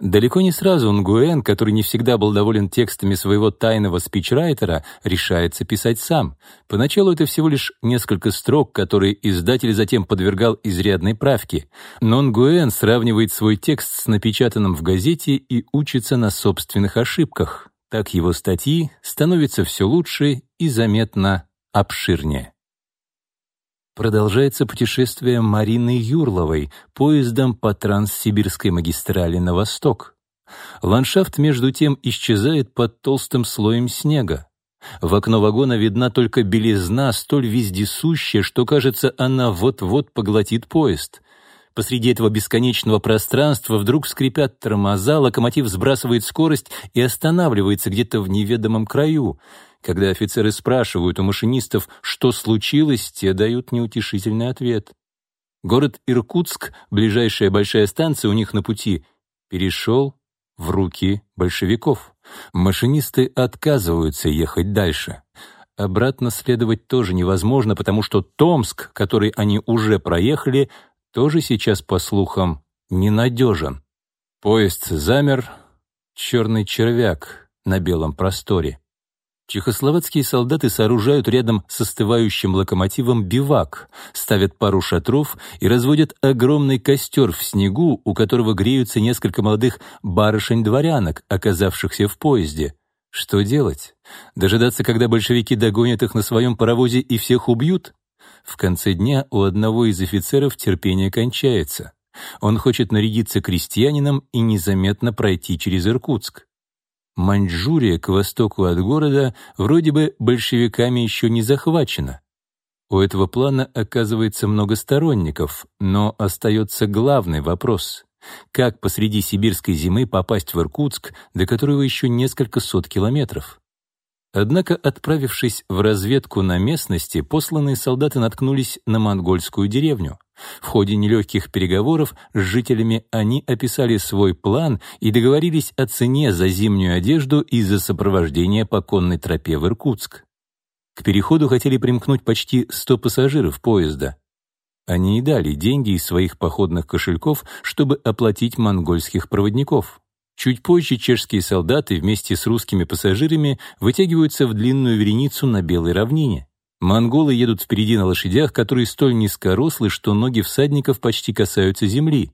Далеко не сразу Нгуэн, который не всегда был доволен текстами своего тайного спичрайтера, решается писать сам. Поначалу это всего лишь несколько строк, которые издатель затем подвергал изрядной правке. Но Нгуэн сравнивает свой текст с напечатанным в газете и учится на собственных ошибках. Так его статьи становятся все лучше и заметно обширнее. Продолжается путешествие Марины Юрловой поездом по Транссибирской магистрали на восток. Ландшафт, между тем, исчезает под толстым слоем снега. В окно вагона видна только белизна, столь вездесущая, что, кажется, она вот-вот поглотит поезд. Посреди этого бесконечного пространства вдруг скрипят тормоза, локомотив сбрасывает скорость и останавливается где-то в неведомом краю. Когда офицеры спрашивают у машинистов, что случилось, те дают неутешительный ответ. Город Иркутск, ближайшая большая станция у них на пути, перешел в руки большевиков. Машинисты отказываются ехать дальше. Обратно следовать тоже невозможно, потому что Томск, который они уже проехали, тоже сейчас, по слухам, ненадежен. Поезд замер, черный червяк на белом просторе. Чехословацкие солдаты сооружают рядом с остывающим локомотивом бивак, ставят пару шатров и разводят огромный костер в снегу, у которого греются несколько молодых барышень-дворянок, оказавшихся в поезде. Что делать? Дожидаться, когда большевики догонят их на своем паровозе и всех убьют? В конце дня у одного из офицеров терпение кончается. Он хочет нарядиться крестьянином и незаметно пройти через Иркутск. Маньчжурия к востоку от города вроде бы большевиками еще не захвачена. У этого плана оказывается много сторонников, но остается главный вопрос — как посреди сибирской зимы попасть в Иркутск, до которого еще несколько сот километров? Однако, отправившись в разведку на местности, посланные солдаты наткнулись на монгольскую деревню. В ходе нелегких переговоров с жителями они описали свой план и договорились о цене за зимнюю одежду и за сопровождение по конной тропе в Иркутск. К переходу хотели примкнуть почти 100 пассажиров поезда. Они и дали деньги из своих походных кошельков, чтобы оплатить монгольских проводников. Чуть позже чешские солдаты вместе с русскими пассажирами вытягиваются в длинную вереницу на Белой равнине. Монголы едут впереди на лошадях, которые столь низкорослы, что ноги всадников почти касаются земли.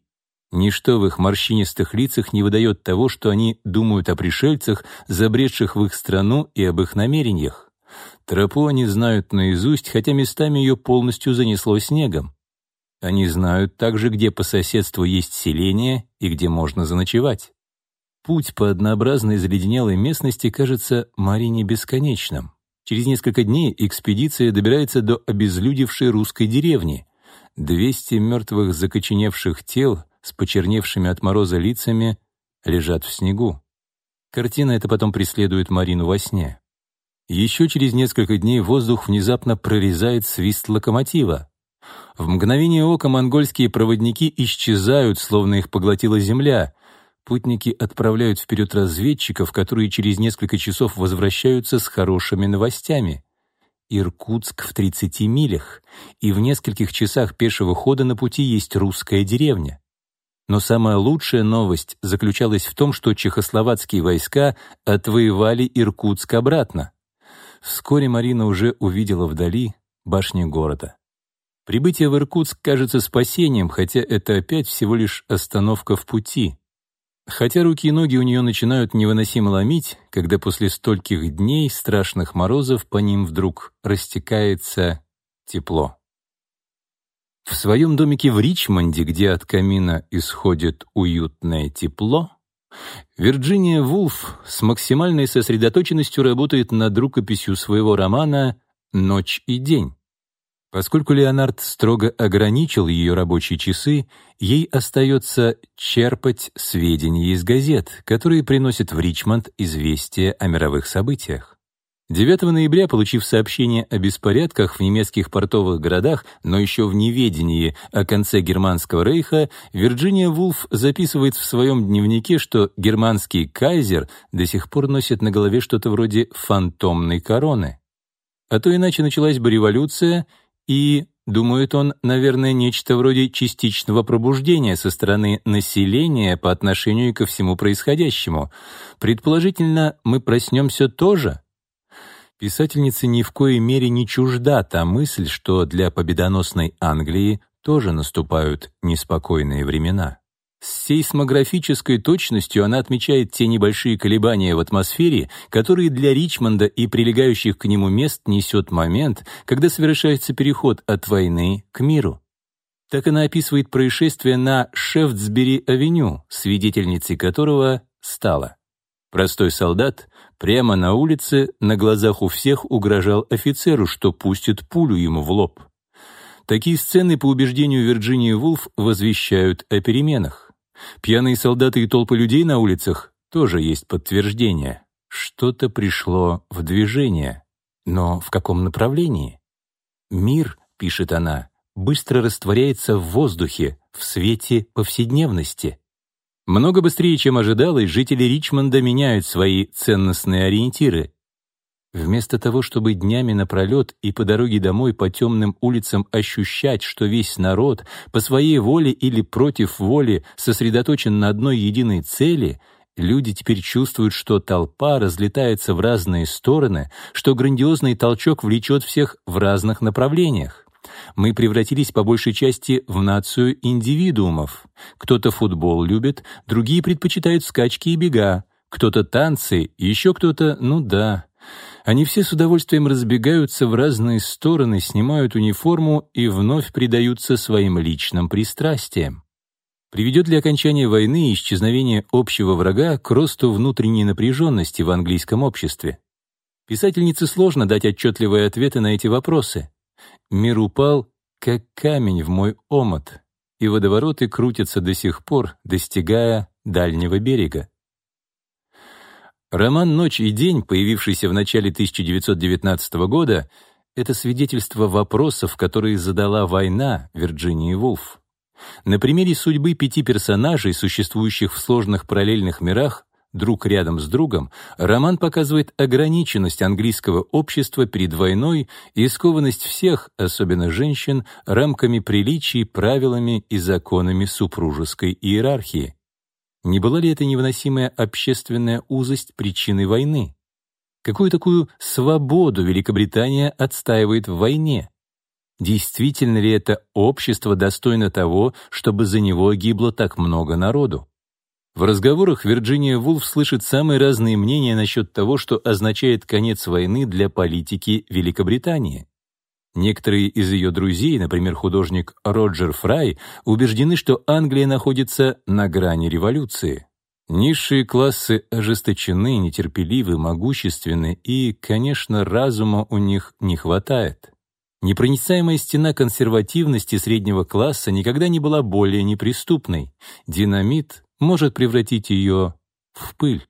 Ничто в их морщинистых лицах не выдает того, что они думают о пришельцах, забредших в их страну и об их намерениях. Тропу они знают наизусть, хотя местами ее полностью занесло снегом. Они знают также, где по соседству есть селение и где можно заночевать. Путь по однообразной заледенелой местности кажется Марине бесконечным. Через несколько дней экспедиция добирается до обезлюдевшей русской деревни. Двести мертвых закоченевших тел с почерневшими от мороза лицами лежат в снегу. Картина эта потом преследует Марину во сне. Еще через несколько дней воздух внезапно прорезает свист локомотива. В мгновение ока монгольские проводники исчезают, словно их поглотила земля — Путники отправляют вперед разведчиков, которые через несколько часов возвращаются с хорошими новостями. Иркутск в 30 милях, и в нескольких часах пешего хода на пути есть русская деревня. Но самая лучшая новость заключалась в том, что чехословацкие войска отвоевали Иркутск обратно. Вскоре Марина уже увидела вдали башни города. Прибытие в Иркутск кажется спасением, хотя это опять всего лишь остановка в пути. Хотя руки и ноги у нее начинают невыносимо ломить, когда после стольких дней страшных морозов по ним вдруг растекается тепло. В своем домике в Ричмонде, где от камина исходит уютное тепло, Вирджиния Вулф с максимальной сосредоточенностью работает над рукописью своего романа «Ночь и день». Поскольку Леонард строго ограничил ее рабочие часы, ей остается черпать сведения из газет, которые приносят в Ричмонд известия о мировых событиях. 9 ноября, получив сообщение о беспорядках в немецких портовых городах, но еще в неведении о конце Германского рейха, Вирджиния Вулф записывает в своем дневнике, что германский кайзер до сих пор носит на голове что-то вроде фантомной короны. а то иначе началась бы революция, и, думает он, наверное, нечто вроде частичного пробуждения со стороны населения по отношению ко всему происходящему. Предположительно, мы проснемся тоже. Писательница ни в коей мере не чужда та мысль, что для победоносной Англии тоже наступают неспокойные времена. С сейсмографической точностью она отмечает те небольшие колебания в атмосфере, которые для Ричмонда и прилегающих к нему мест несет момент, когда совершается переход от войны к миру. Так она описывает происшествие на Шефтсбери-авеню, свидетельницей которого стала. Простой солдат прямо на улице на глазах у всех угрожал офицеру, что пустит пулю ему в лоб. Такие сцены, по убеждению Вирджинии Вулф, возвещают о переменах. Пьяные солдаты и толпы людей на улицах тоже есть подтверждение. Что-то пришло в движение. Но в каком направлении? «Мир», — пишет она, — «быстро растворяется в воздухе, в свете повседневности». Много быстрее, чем ожидалось, жители Ричмонда меняют свои ценностные ориентиры. Вместо того, чтобы днями напролет и по дороге домой по темным улицам ощущать, что весь народ по своей воле или против воли сосредоточен на одной единой цели, люди теперь чувствуют, что толпа разлетается в разные стороны, что грандиозный толчок влечет всех в разных направлениях. Мы превратились по большей части в нацию индивидуумов. Кто-то футбол любит, другие предпочитают скачки и бега, кто-то танцы, еще кто-то, ну да, они все с удовольствием разбегаются в разные стороны, снимают униформу и вновь предаются своим личным пристрастиям. Приведет ли окончание войны и исчезновение общего врага к росту внутренней напряженности в английском обществе? Писательнице сложно дать отчетливые ответы на эти вопросы. Мир упал, как камень в мой омот, и водовороты крутятся до сих пор, достигая дальнего берега. Роман «Ночь и день», появившийся в начале 1919 года, это свидетельство вопросов, которые задала война Вирджинии Вулф. На примере судьбы пяти персонажей, существующих в сложных параллельных мирах, друг рядом с другом, роман показывает ограниченность английского общества перед войной и скованность всех, особенно женщин, рамками приличий, правилами и законами супружеской иерархии. Не была ли это невыносимая общественная узость причиной войны? Какую такую свободу Великобритания отстаивает в войне? Действительно ли это общество достойно того, чтобы за него гибло так много народу? В разговорах Вирджиния Вулф слышит самые разные мнения насчет того, что означает конец войны для политики Великобритании. Некоторые из ее друзей, например, художник Роджер Фрай, убеждены, что Англия находится на грани революции. Низшие классы ожесточены, нетерпеливы, могущественны, и, конечно, разума у них не хватает. Непроницаемая стена консервативности среднего класса никогда не была более неприступной. Динамит может превратить ее в пыль.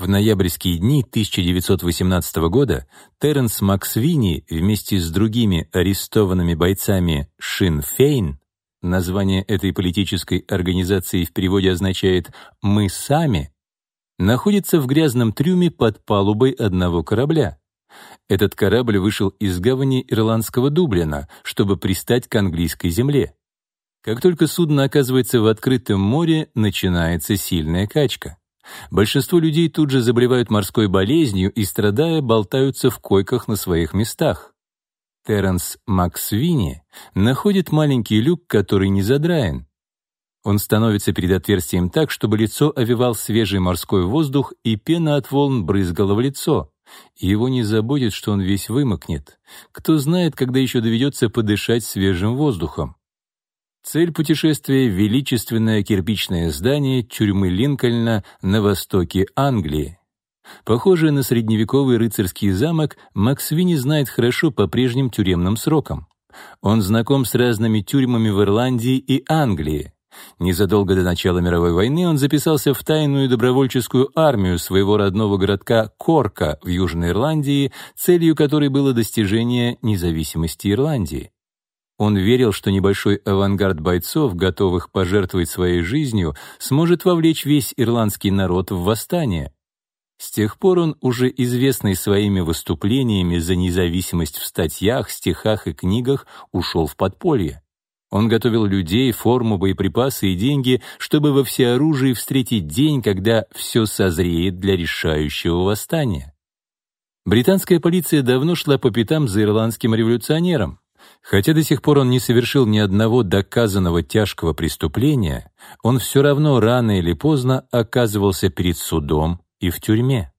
В ноябрьские дни 1918 года Терренс Максвини вместе с другими арестованными бойцами Шин Фейн, название этой политической организации в переводе означает «мы сами», находится в грязном трюме под палубой одного корабля. Этот корабль вышел из гавани ирландского Дублина, чтобы пристать к английской земле. Как только судно оказывается в открытом море, начинается сильная качка. Большинство людей тут же заболевают морской болезнью и, страдая, болтаются в койках на своих местах. Терренс Максвини находит маленький люк, который не задраен. Он становится перед отверстием так, чтобы лицо овивал свежий морской воздух, и пена от волн брызгала в лицо. Его не заботит, что он весь вымокнет. Кто знает, когда еще доведется подышать свежим воздухом. Цель путешествия — величественное кирпичное здание тюрьмы Линкольна на востоке Англии. Похожее на средневековый рыцарский замок, Максвини знает хорошо по прежним тюремным срокам. Он знаком с разными тюрьмами в Ирландии и Англии. Незадолго до начала мировой войны он записался в тайную добровольческую армию своего родного городка Корка в Южной Ирландии, целью которой было достижение независимости Ирландии. Он верил, что небольшой авангард бойцов, готовых пожертвовать своей жизнью, сможет вовлечь весь ирландский народ в восстание. С тех пор он, уже известный своими выступлениями за независимость в статьях, стихах и книгах, ушел в подполье. Он готовил людей, форму, боеприпасы и деньги, чтобы во всеоружии встретить день, когда все созреет для решающего восстания. Британская полиция давно шла по пятам за ирландским революционером. Хотя до сих пор он не совершил ни одного доказанного тяжкого преступления, он все равно рано или поздно оказывался перед судом и в тюрьме.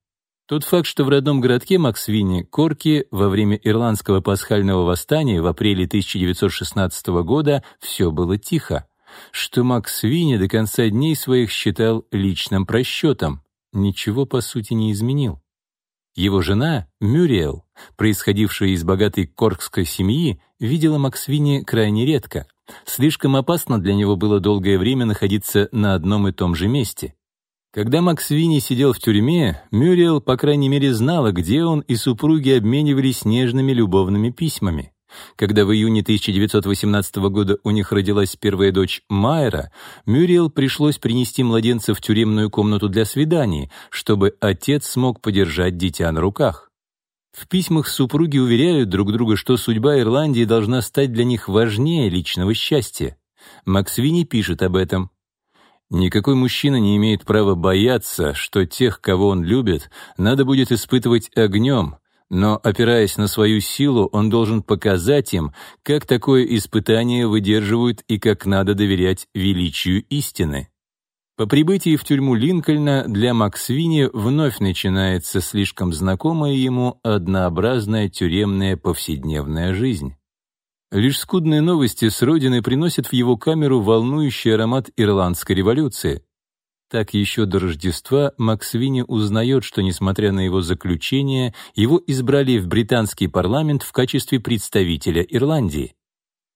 Тот факт, что в родном городке Максвине, Корки, во время ирландского пасхального восстания в апреле 1916 года все было тихо, что Максвине до конца дней своих считал личным просчетом, ничего по сути не изменил. Его жена, Мюриэл, происходившая из богатой коркской семьи, видела Максвини крайне редко. Слишком опасно для него было долгое время находиться на одном и том же месте. Когда Макс Винни сидел в тюрьме, Мюриел, по крайней мере, знала, где он, и супруги обменивались нежными любовными письмами. Когда в июне 1918 года у них родилась первая дочь Майера, Мюриел пришлось принести младенца в тюремную комнату для свиданий, чтобы отец смог подержать дитя на руках. В письмах супруги уверяют друг друга, что судьба Ирландии должна стать для них важнее личного счастья. Максвини пишет об этом. Никакой мужчина не имеет права бояться, что тех, кого он любит, надо будет испытывать огнем, но, опираясь на свою силу, он должен показать им, как такое испытание выдерживают и как надо доверять величию истины. По прибытии в тюрьму Линкольна для Максвини вновь начинается слишком знакомая ему однообразная тюремная повседневная жизнь. Лишь скудные новости с родины приносят в его камеру волнующий аромат ирландской революции. Так еще до Рождества Максвини узнает, что, несмотря на его заключение, его избрали в британский парламент в качестве представителя Ирландии.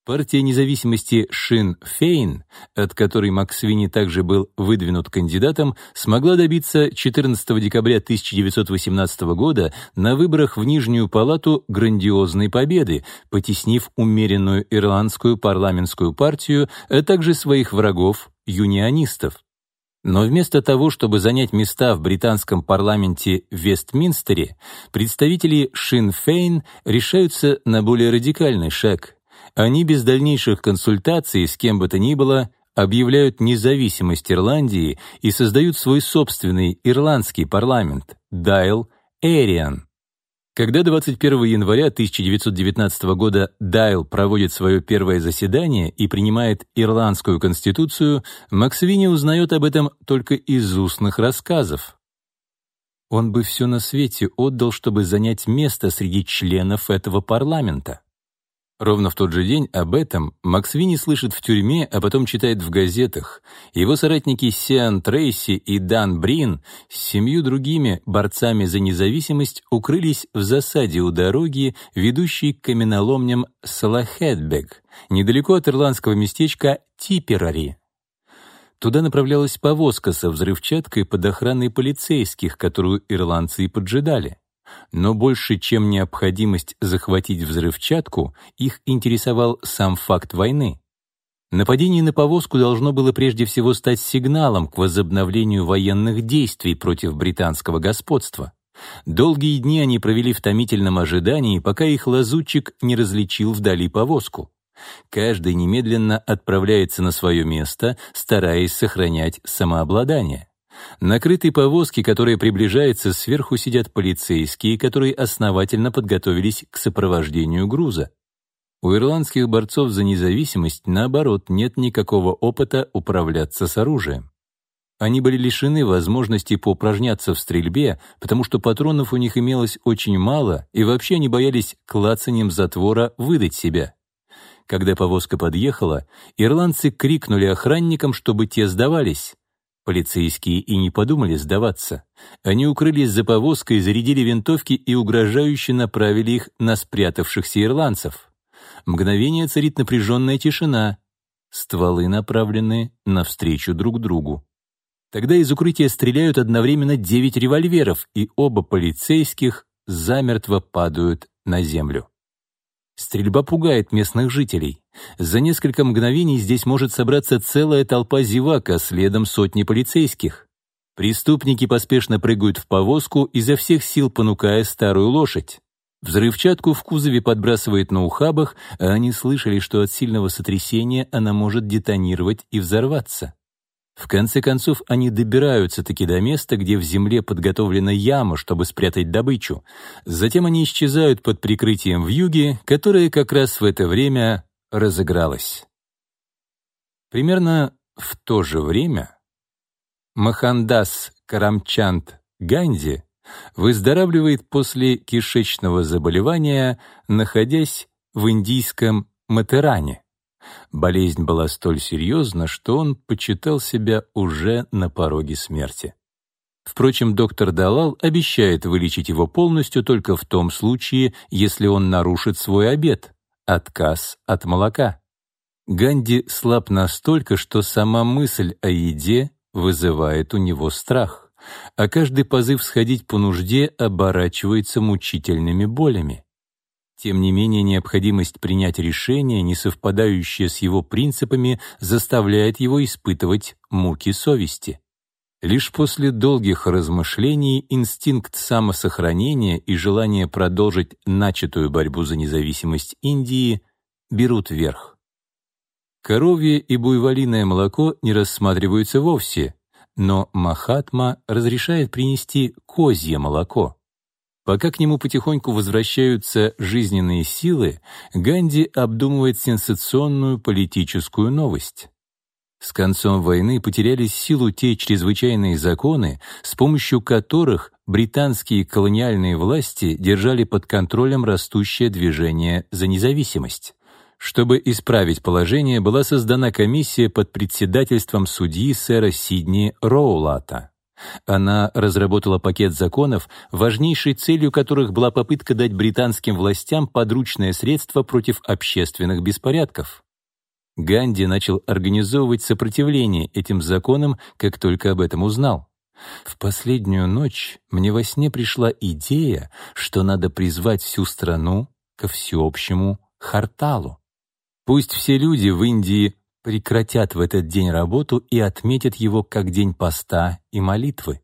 Партия независимости Шин Фейн, от которой Максвини также был выдвинут кандидатом, смогла добиться 14 декабря 1918 года на выборах в Нижнюю палату грандиозной победы, потеснив умеренную ирландскую парламентскую партию, а также своих врагов, юнионистов. Но вместо того, чтобы занять места в британском парламенте в Вестминстере, представители Шин Фейн решаются на более радикальный шаг — они без дальнейших консультаций с кем бы то ни было объявляют независимость Ирландии и создают свой собственный ирландский парламент — Дайл Эриан. Когда 21 января 1919 года Дайл проводит свое первое заседание и принимает Ирландскую конституцию, Максвини узнает об этом только из устных рассказов. Он бы все на свете отдал, чтобы занять место среди членов этого парламента. Ровно в тот же день об этом Максвини слышит в тюрьме, а потом читает в газетах. Его соратники Сиан Трейси и Дан Брин с семью другими борцами за независимость укрылись в засаде у дороги, ведущей к каменоломням Салахедбек, недалеко от ирландского местечка Типерари. Туда направлялась повозка со взрывчаткой под охраной полицейских, которую ирландцы и поджидали. Но больше, чем необходимость захватить взрывчатку, их интересовал сам факт войны. Нападение на повозку должно было прежде всего стать сигналом к возобновлению военных действий против британского господства. Долгие дни они провели в томительном ожидании, пока их лазутчик не различил вдали повозку. Каждый немедленно отправляется на свое место, стараясь сохранять самообладание. На крытой повозке, которая приближается, сверху сидят полицейские, которые основательно подготовились к сопровождению груза. У ирландских борцов за независимость, наоборот, нет никакого опыта управляться с оружием. Они были лишены возможности поупражняться в стрельбе, потому что патронов у них имелось очень мало, и вообще они боялись клацанием затвора выдать себя. Когда повозка подъехала, ирландцы крикнули охранникам, чтобы те сдавались. Полицейские и не подумали сдаваться. Они укрылись за повозкой, зарядили винтовки и угрожающе направили их на спрятавшихся ирландцев. Мгновение царит напряженная тишина. Стволы направлены навстречу друг другу. Тогда из укрытия стреляют одновременно девять револьверов, и оба полицейских замертво падают на землю. Стрельба пугает местных жителей. За несколько мгновений здесь может собраться целая толпа зевак, а следом сотни полицейских. Преступники поспешно прыгают в повозку, изо всех сил понукая старую лошадь. Взрывчатку в кузове подбрасывает на ухабах, а они слышали, что от сильного сотрясения она может детонировать и взорваться. В конце концов, они добираются-таки до места, где в земле подготовлена яма, чтобы спрятать добычу. Затем они исчезают под прикрытием вьюги, которая как раз в это время разыгралась. Примерно в то же время Махандас Карамчанд Ганди выздоравливает после кишечного заболевания, находясь в индийском Матеране. Болезнь была столь серьезна, что он почитал себя уже на пороге смерти. Впрочем, доктор Далал обещает вылечить его полностью только в том случае, если он нарушит свой обет — отказ от молока. Ганди слаб настолько, что сама мысль о еде вызывает у него страх, а каждый позыв сходить по нужде оборачивается мучительными болями. Тем не менее, необходимость принять решение, не совпадающее с его принципами, заставляет его испытывать муки совести. Лишь после долгих размышлений инстинкт самосохранения и желание продолжить начатую борьбу за независимость Индии берут верх. Коровье и буйволиное молоко не рассматриваются вовсе, но Махатма разрешает принести козье молоко. Пока к нему потихоньку возвращаются жизненные силы, Ганди обдумывает сенсационную политическую новость. С концом войны потерялись силу те чрезвычайные законы, с помощью которых британские колониальные власти держали под контролем растущее движение за независимость. Чтобы исправить положение, была создана комиссия под председательством судьи сэра Сидни Роулата. Она разработала пакет законов, важнейшей целью которых была попытка дать британским властям подручное средство против общественных беспорядков. Ганди начал организовывать сопротивление этим законам, как только об этом узнал. В последнюю ночь мне во сне пришла идея, что надо призвать всю страну ко всеобщему харталу. Пусть все люди в Индии прекратят в этот день работу и отметят его как день поста и молитвы.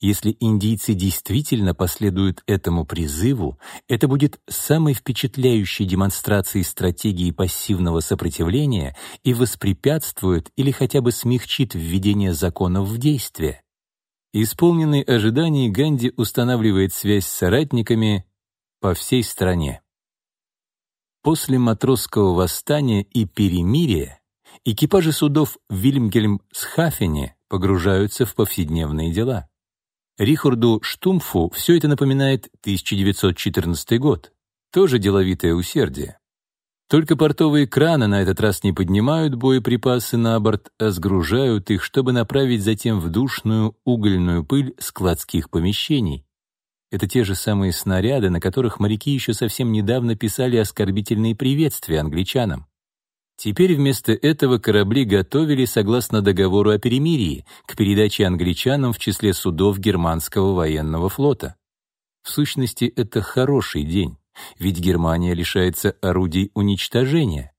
Если индийцы действительно последуют этому призыву, это будет самой впечатляющей демонстрацией стратегии пассивного сопротивления и воспрепятствует или хотя бы смягчит введение законов в действие. Исполненный ожиданий, Ганди устанавливает связь с соратниками по всей стране. После матросского восстания и перемирия экипажи судов в Вильмгельм-Схафене погружаются в повседневные дела. Рихарду Штумфу все это напоминает 1914 год. Тоже деловитое усердие. Только портовые краны на этот раз не поднимают боеприпасы на борт, а сгружают их, чтобы направить затем в душную угольную пыль складских помещений. Это те же самые снаряды, на которых моряки еще совсем недавно писали оскорбительные приветствия англичанам. Теперь вместо этого корабли готовили, согласно договору о перемирии, к передаче англичанам в числе судов германского военного флота. В сущности, это хороший день, ведь Германия лишается орудий уничтожения.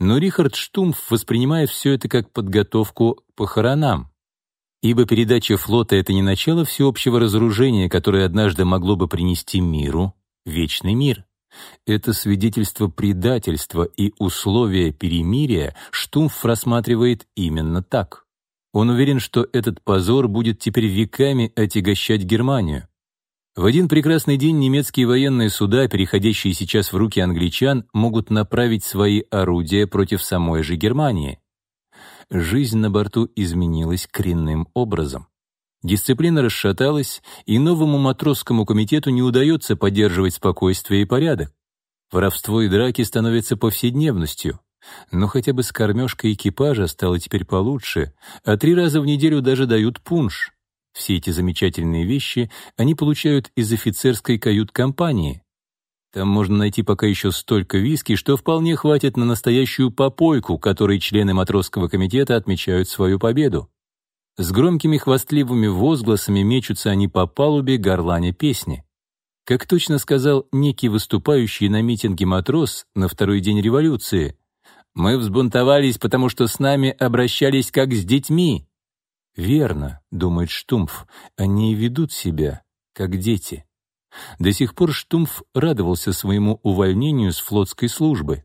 Но Рихард Штумф воспринимает все это как подготовку к похоронам, ибо передача флота — это не начало всеобщего разоружения, которое однажды могло бы принести миру вечный мир. Это свидетельство предательства и условия перемирия Штумф рассматривает именно так. Он уверен, что этот позор будет теперь веками отягощать Германию. В один прекрасный день немецкие военные суда, переходящие сейчас в руки англичан, могут направить свои орудия против самой же Германии. Жизнь на борту изменилась коренным образом. Дисциплина расшаталась, и новому матросскому комитету не удается поддерживать спокойствие и порядок. Воровство и драки становятся повседневностью. Но хотя бы с кормежкой экипажа стало теперь получше, а три раза в неделю даже дают пунш. Все эти замечательные вещи они получают из офицерской кают-компании. Там можно найти пока еще столько виски, что вполне хватит на настоящую попойку, которой члены матросского комитета отмечают свою победу. С громкими хвастливыми возгласами мечутся они по палубе горланя песни. Как точно сказал некий выступающий на митинге матрос на второй день революции, «Мы взбунтовались, потому что с нами обращались как с детьми». Верно, думает Штумф, они ведут себя, как дети. До сих пор Штумф радовался своему увольнению с флотской службы.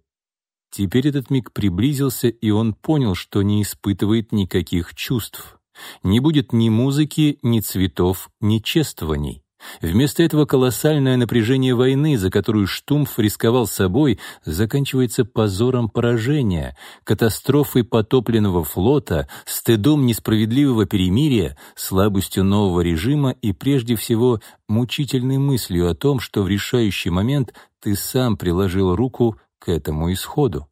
Теперь этот миг приблизился, и он понял, что не испытывает никаких чувств. Не будет ни музыки, ни цветов, ни чествований. Вместо этого колоссальное напряжение войны, за которую Штумф рисковал собой, заканчивается позором поражения, катастрофой потопленного флота, стыдом несправедливого перемирия, слабостью нового режима и, прежде всего, мучительной мыслью о том, что в решающий момент ты сам приложил руку к этому исходу.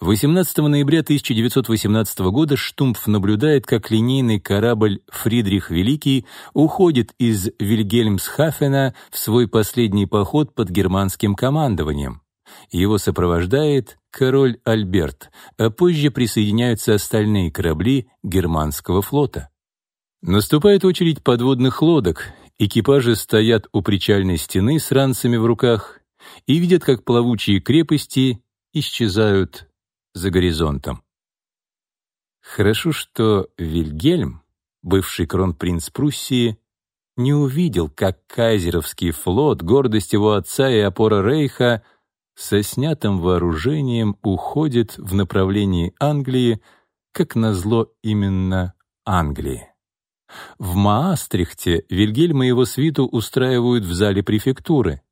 18 ноября 1918 года Штумф наблюдает, как линейный корабль «Фридрих Великий» уходит из Вильгельмсхафена в свой последний поход под германским командованием. Его сопровождает король Альберт, а позже присоединяются остальные корабли германского флота. Наступает очередь подводных лодок, экипажи стоят у причальной стены с ранцами в руках и видят, как плавучие крепости исчезают за горизонтом. Хорошо, что Вильгельм, бывший кронпринц Пруссии, не увидел, как кайзеровский флот, гордость его отца и опора Рейха, со снятым вооружением уходит в направлении Англии, как назло именно Англии. В Маастрихте Вильгельм и его свиту устраивают в зале префектуры.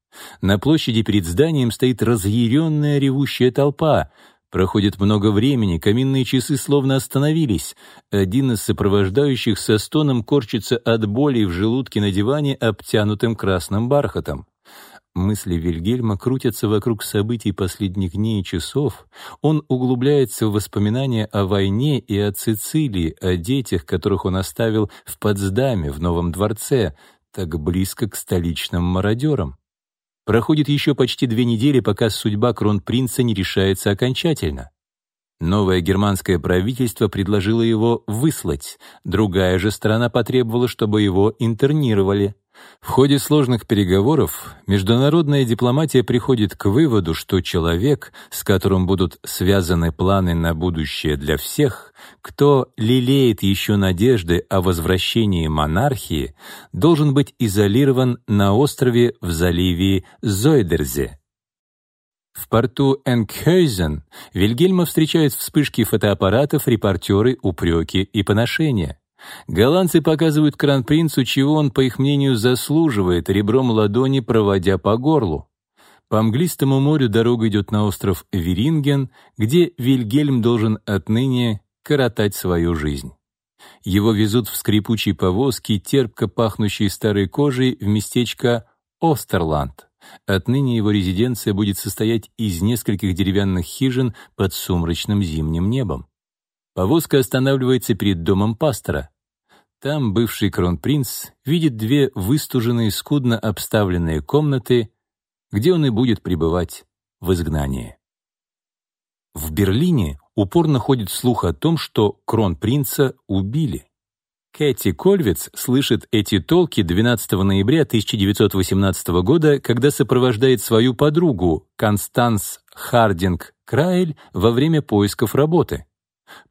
На площади перед зданием стоит разъяренная ревущая толпа — Проходит много времени, каминные часы словно остановились. Один из сопровождающих со стоном корчится от боли в желудке на диване, обтянутым красным бархатом. Мысли Вильгельма крутятся вокруг событий последних дней и часов. Он углубляется в воспоминания о войне и о Цицилии, о детях, которых он оставил в Потсдаме, в Новом дворце, так близко к столичным мародерам. Проходит еще почти две недели, пока судьба кронпринца не решается окончательно. Новое германское правительство предложило его выслать, другая же сторона потребовала, чтобы его интернировали. В ходе сложных переговоров международная дипломатия приходит к выводу, что человек, с которым будут связаны планы на будущее для всех, кто лелеет еще надежды о возвращении монархии, должен быть изолирован на острове в заливе Зойдерзе. В порту Энкхейзен Вильгельма встречают вспышки фотоаппаратов, репортеры, упреки и поношения. Голландцы показывают кронпринцу, чего он, по их мнению, заслуживает, ребром ладони проводя по горлу. По мглистому морю дорога идет на остров Веринген, где Вильгельм должен отныне коротать свою жизнь. Его везут в скрипучей повозке, терпко пахнущей старой кожей, в местечко Остерланд. Отныне его резиденция будет состоять из нескольких деревянных хижин под сумрачным зимним небом. Повозка останавливается перед домом пастора. Там бывший кронпринц видит две выстуженные, скудно обставленные комнаты, где он и будет пребывать в изгнании. В Берлине упорно ходит слух о том, что кронпринца убили. Кэти Кольвиц слышит эти толки 12 ноября 1918 года, когда сопровождает свою подругу Констанс Хардинг Краэль во время поисков работы.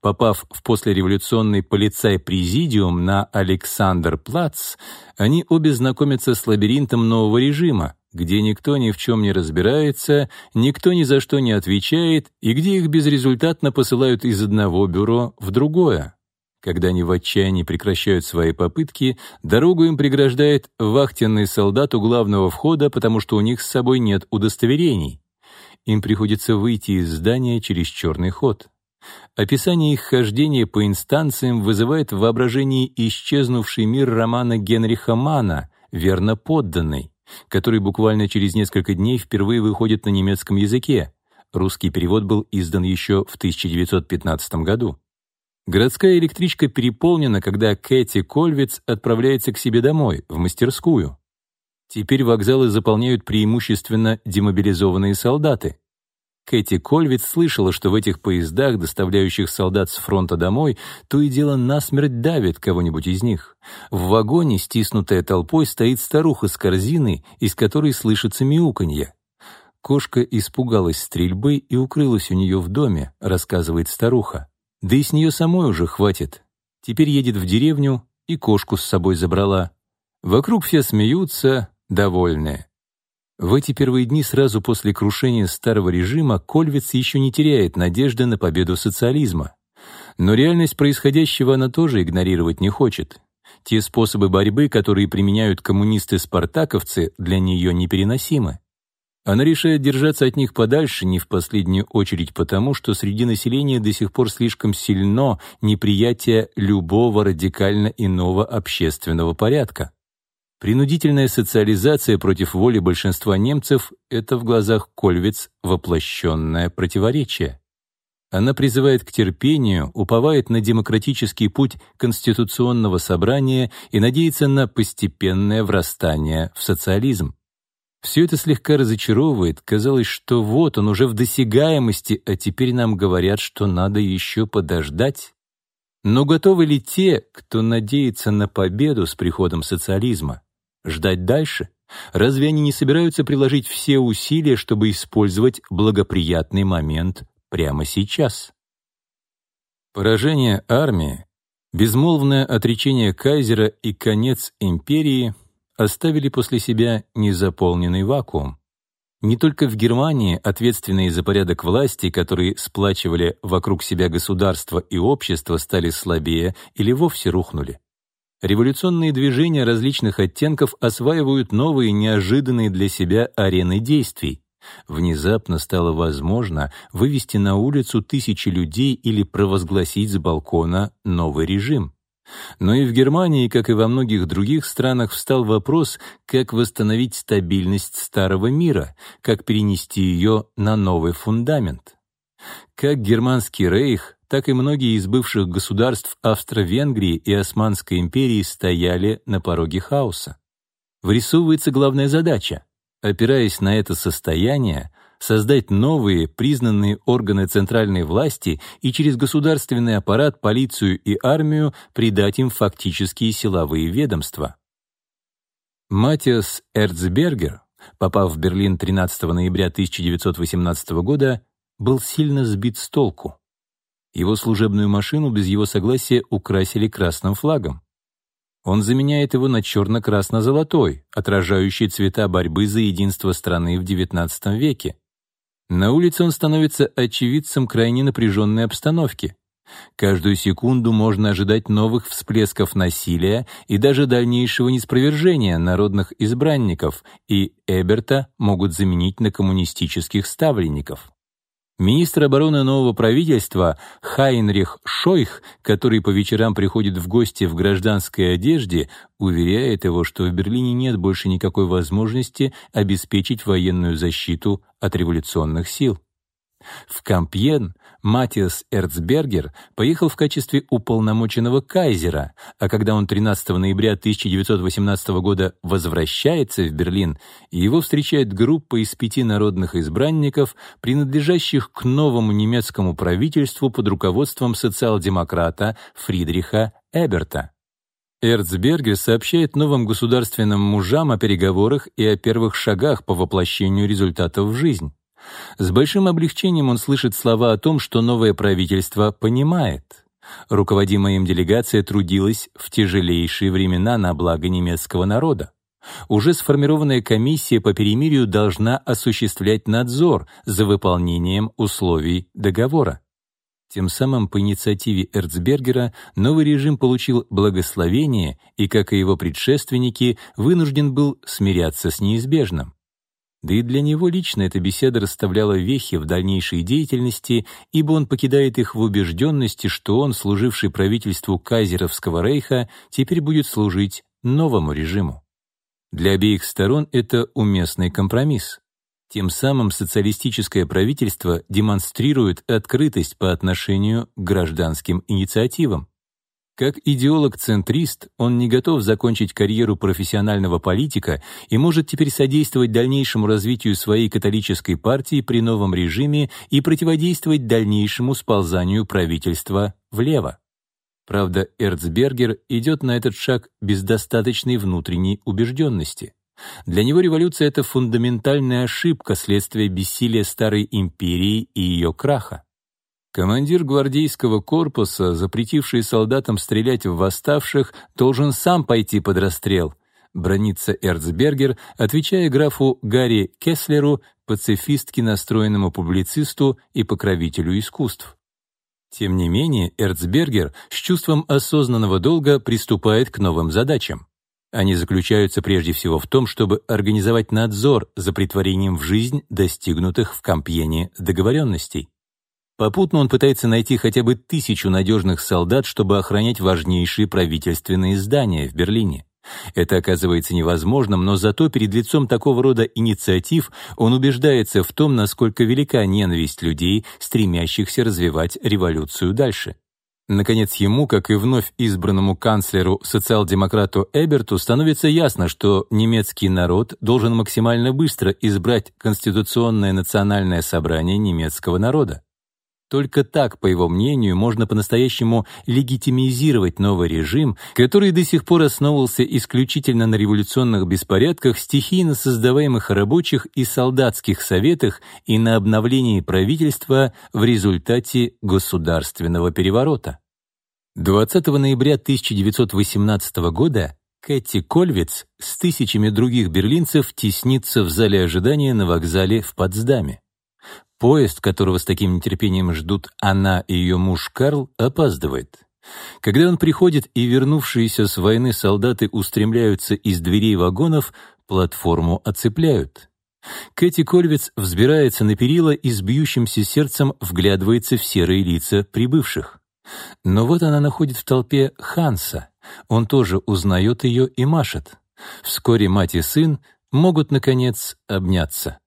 Попав в послереволюционный полицай-президиум на Александр-Плац, они обе знакомятся с лабиринтом нового режима, где никто ни в чем не разбирается, никто ни за что не отвечает и где их безрезультатно посылают из одного бюро в другое. Когда они в отчаянии прекращают свои попытки, дорогу им преграждает вахтенный солдат у главного входа, потому что у них с собой нет удостоверений. Им приходится выйти из здания через черный ход. Описание их хождения по инстанциям вызывает в воображении исчезнувший мир романа Генриха Мана «Верно подданный», который буквально через несколько дней впервые выходит на немецком языке. Русский перевод был издан еще в 1915 году. Городская электричка переполнена, когда Кэти Кольвиц отправляется к себе домой, в мастерскую. Теперь вокзалы заполняют преимущественно демобилизованные солдаты. Кэти Кольвиц слышала, что в этих поездах, доставляющих солдат с фронта домой, то и дело насмерть давит кого-нибудь из них. В вагоне, стиснутая толпой, стоит старуха с корзиной, из которой слышится мяуканье. Кошка испугалась стрельбы и укрылась у нее в доме, рассказывает старуха. Да и с нее самой уже хватит. Теперь едет в деревню и кошку с собой забрала. Вокруг все смеются, довольные. В эти первые дни сразу после крушения старого режима Кольвиц еще не теряет надежды на победу социализма. Но реальность происходящего она тоже игнорировать не хочет. Те способы борьбы, которые применяют коммунисты-спартаковцы, для нее непереносимы. Она решает держаться от них подальше не в последнюю очередь потому, что среди населения до сих пор слишком сильно неприятие любого радикально иного общественного порядка. Принудительная социализация против воли большинства немцев — это в глазах Кольвиц воплощенное противоречие. Она призывает к терпению, уповает на демократический путь конституционного собрания и надеется на постепенное врастание в социализм. Все это слегка разочаровывает, казалось, что вот он уже в досягаемости, а теперь нам говорят, что надо еще подождать. Но готовы ли те, кто надеется на победу с приходом социализма? Ждать дальше? Разве они не собираются приложить все усилия, чтобы использовать благоприятный момент прямо сейчас. Поражение армии, безмолвное отречение кайзера и конец империи оставили после себя незаполненный вакуум. Не только в Германии ответственные за порядок власти, которые сплачивали вокруг себя государство и общество, стали слабее или вовсе рухнули. Революционные движения различных оттенков осваивают новые, неожиданные для себя арены действий. Внезапно стало возможно вывести на улицу тысячи людей или провозгласить с балкона новый режим. Но и в Германии, как и во многих других странах, встал вопрос, как восстановить стабильность старого мира, как перенести ее на новый фундамент. Как германский рейх, так и многие из бывших государств Австро-Венгрии и Османской империи стояли на пороге хаоса. Вырисовывается главная задача опираясь на это состояние, создать новые, признанные органы центральной власти и через государственный аппарат, полицию и армию придать им фактические силовые ведомства. Матиас Эрцбергер, попав в Берлин 13 ноября 1918 года, был сильно сбит с толку. Его служебную машину без его согласия украсили красным флагом. Он заменяет его на черно-красно-золотой, отражающий цвета борьбы за единство страны в XIX веке. На улице он становится очевидцем крайне напряженной обстановки. Каждую секунду можно ожидать новых всплесков насилия и даже дальнейшего неспровержения народных избранников, и Эберта могут заменить на коммунистических ставленников. Министр обороны нового правительства Хайнрих Шойх, который по вечерам приходит в гости в гражданской одежде, уверяет его, что в Берлине нет больше никакой возможности обеспечить военную защиту от революционных сил. В Кампьен Матиас Эрцбергер поехал в качестве уполномоченного кайзера, а когда он 13 ноября 1918 года возвращается в Берлин, его встречает группа из пяти народных избранников, принадлежащих к новому немецкому правительству под руководством социал-демократа Фридриха Эберта. Эрцбергер сообщает новым государственным мужам о переговорах и о первых шагах по воплощению результатов в жизнь. С большим облегчением он слышит слова о том, что новое правительство понимает. Руководимая им делегация трудилась в тяжелейшие времена на благо немецкого народа. Уже сформированная комиссия по перемирию должна осуществлять надзор за выполнением условий договора. Тем самым по инициативе Эрцбергера новый режим получил благословение и, как и его предшественники, вынужден был смиряться с неизбежным. Да и для него лично эта беседа расставляла вехи в дальнейшей деятельности, ибо он покидает их в убежденности, что он, служивший правительству Кайзеровского рейха, теперь будет служить новому режиму. Для обеих сторон это уместный компромисс. Тем самым социалистическое правительство демонстрирует открытость по отношению к гражданским инициативам. Как идеолог-центрист, он не готов закончить карьеру профессионального политика и может теперь содействовать дальнейшему развитию своей католической партии при новом режиме и противодействовать дальнейшему сползанию правительства влево. Правда, Эрцбергер идет на этот шаг без достаточной внутренней убежденности. Для него революция — это фундаментальная ошибка, следствие бессилия старой империи и ее краха. Командир гвардейского корпуса, запретивший солдатам стрелять в восставших, должен сам пойти под расстрел, бронится Эрцбергер, отвечая графу Гарри Кеслеру, пацифистски настроенному публицисту и покровителю искусств. Тем не менее, Эрцбергер с чувством осознанного долга приступает к новым задачам. Они заключаются прежде всего в том, чтобы организовать надзор за притворением в жизнь достигнутых в Кампьене договоренностей. Попутно он пытается найти хотя бы тысячу надежных солдат, чтобы охранять важнейшие правительственные здания в Берлине. Это оказывается невозможным, но зато перед лицом такого рода инициатив он убеждается в том, насколько велика ненависть людей, стремящихся развивать революцию дальше. Наконец, ему, как и вновь избранному канцлеру социал-демократу Эберту, становится ясно, что немецкий народ должен максимально быстро избрать Конституционное национальное собрание немецкого народа. Только так, по его мнению, можно по-настоящему легитимизировать новый режим, который до сих пор основывался исключительно на революционных беспорядках, стихийно создаваемых рабочих и солдатских советах и на обновлении правительства в результате государственного переворота. 20 ноября 1918 года Кэти Кольвиц с тысячами других берлинцев теснится в зале ожидания на вокзале в Потсдаме. Поезд, которого с таким нетерпением ждут она и ее муж Карл, опаздывает. Когда он приходит и вернувшиеся с войны солдаты устремляются из дверей вагонов, платформу оцепляют. Кэти Кольвиц взбирается на перила и с бьющимся сердцем вглядывается в серые лица прибывших. Но вот она находит в толпе Ханса. Он тоже узнает ее и машет. Вскоре мать и сын могут, наконец, обняться.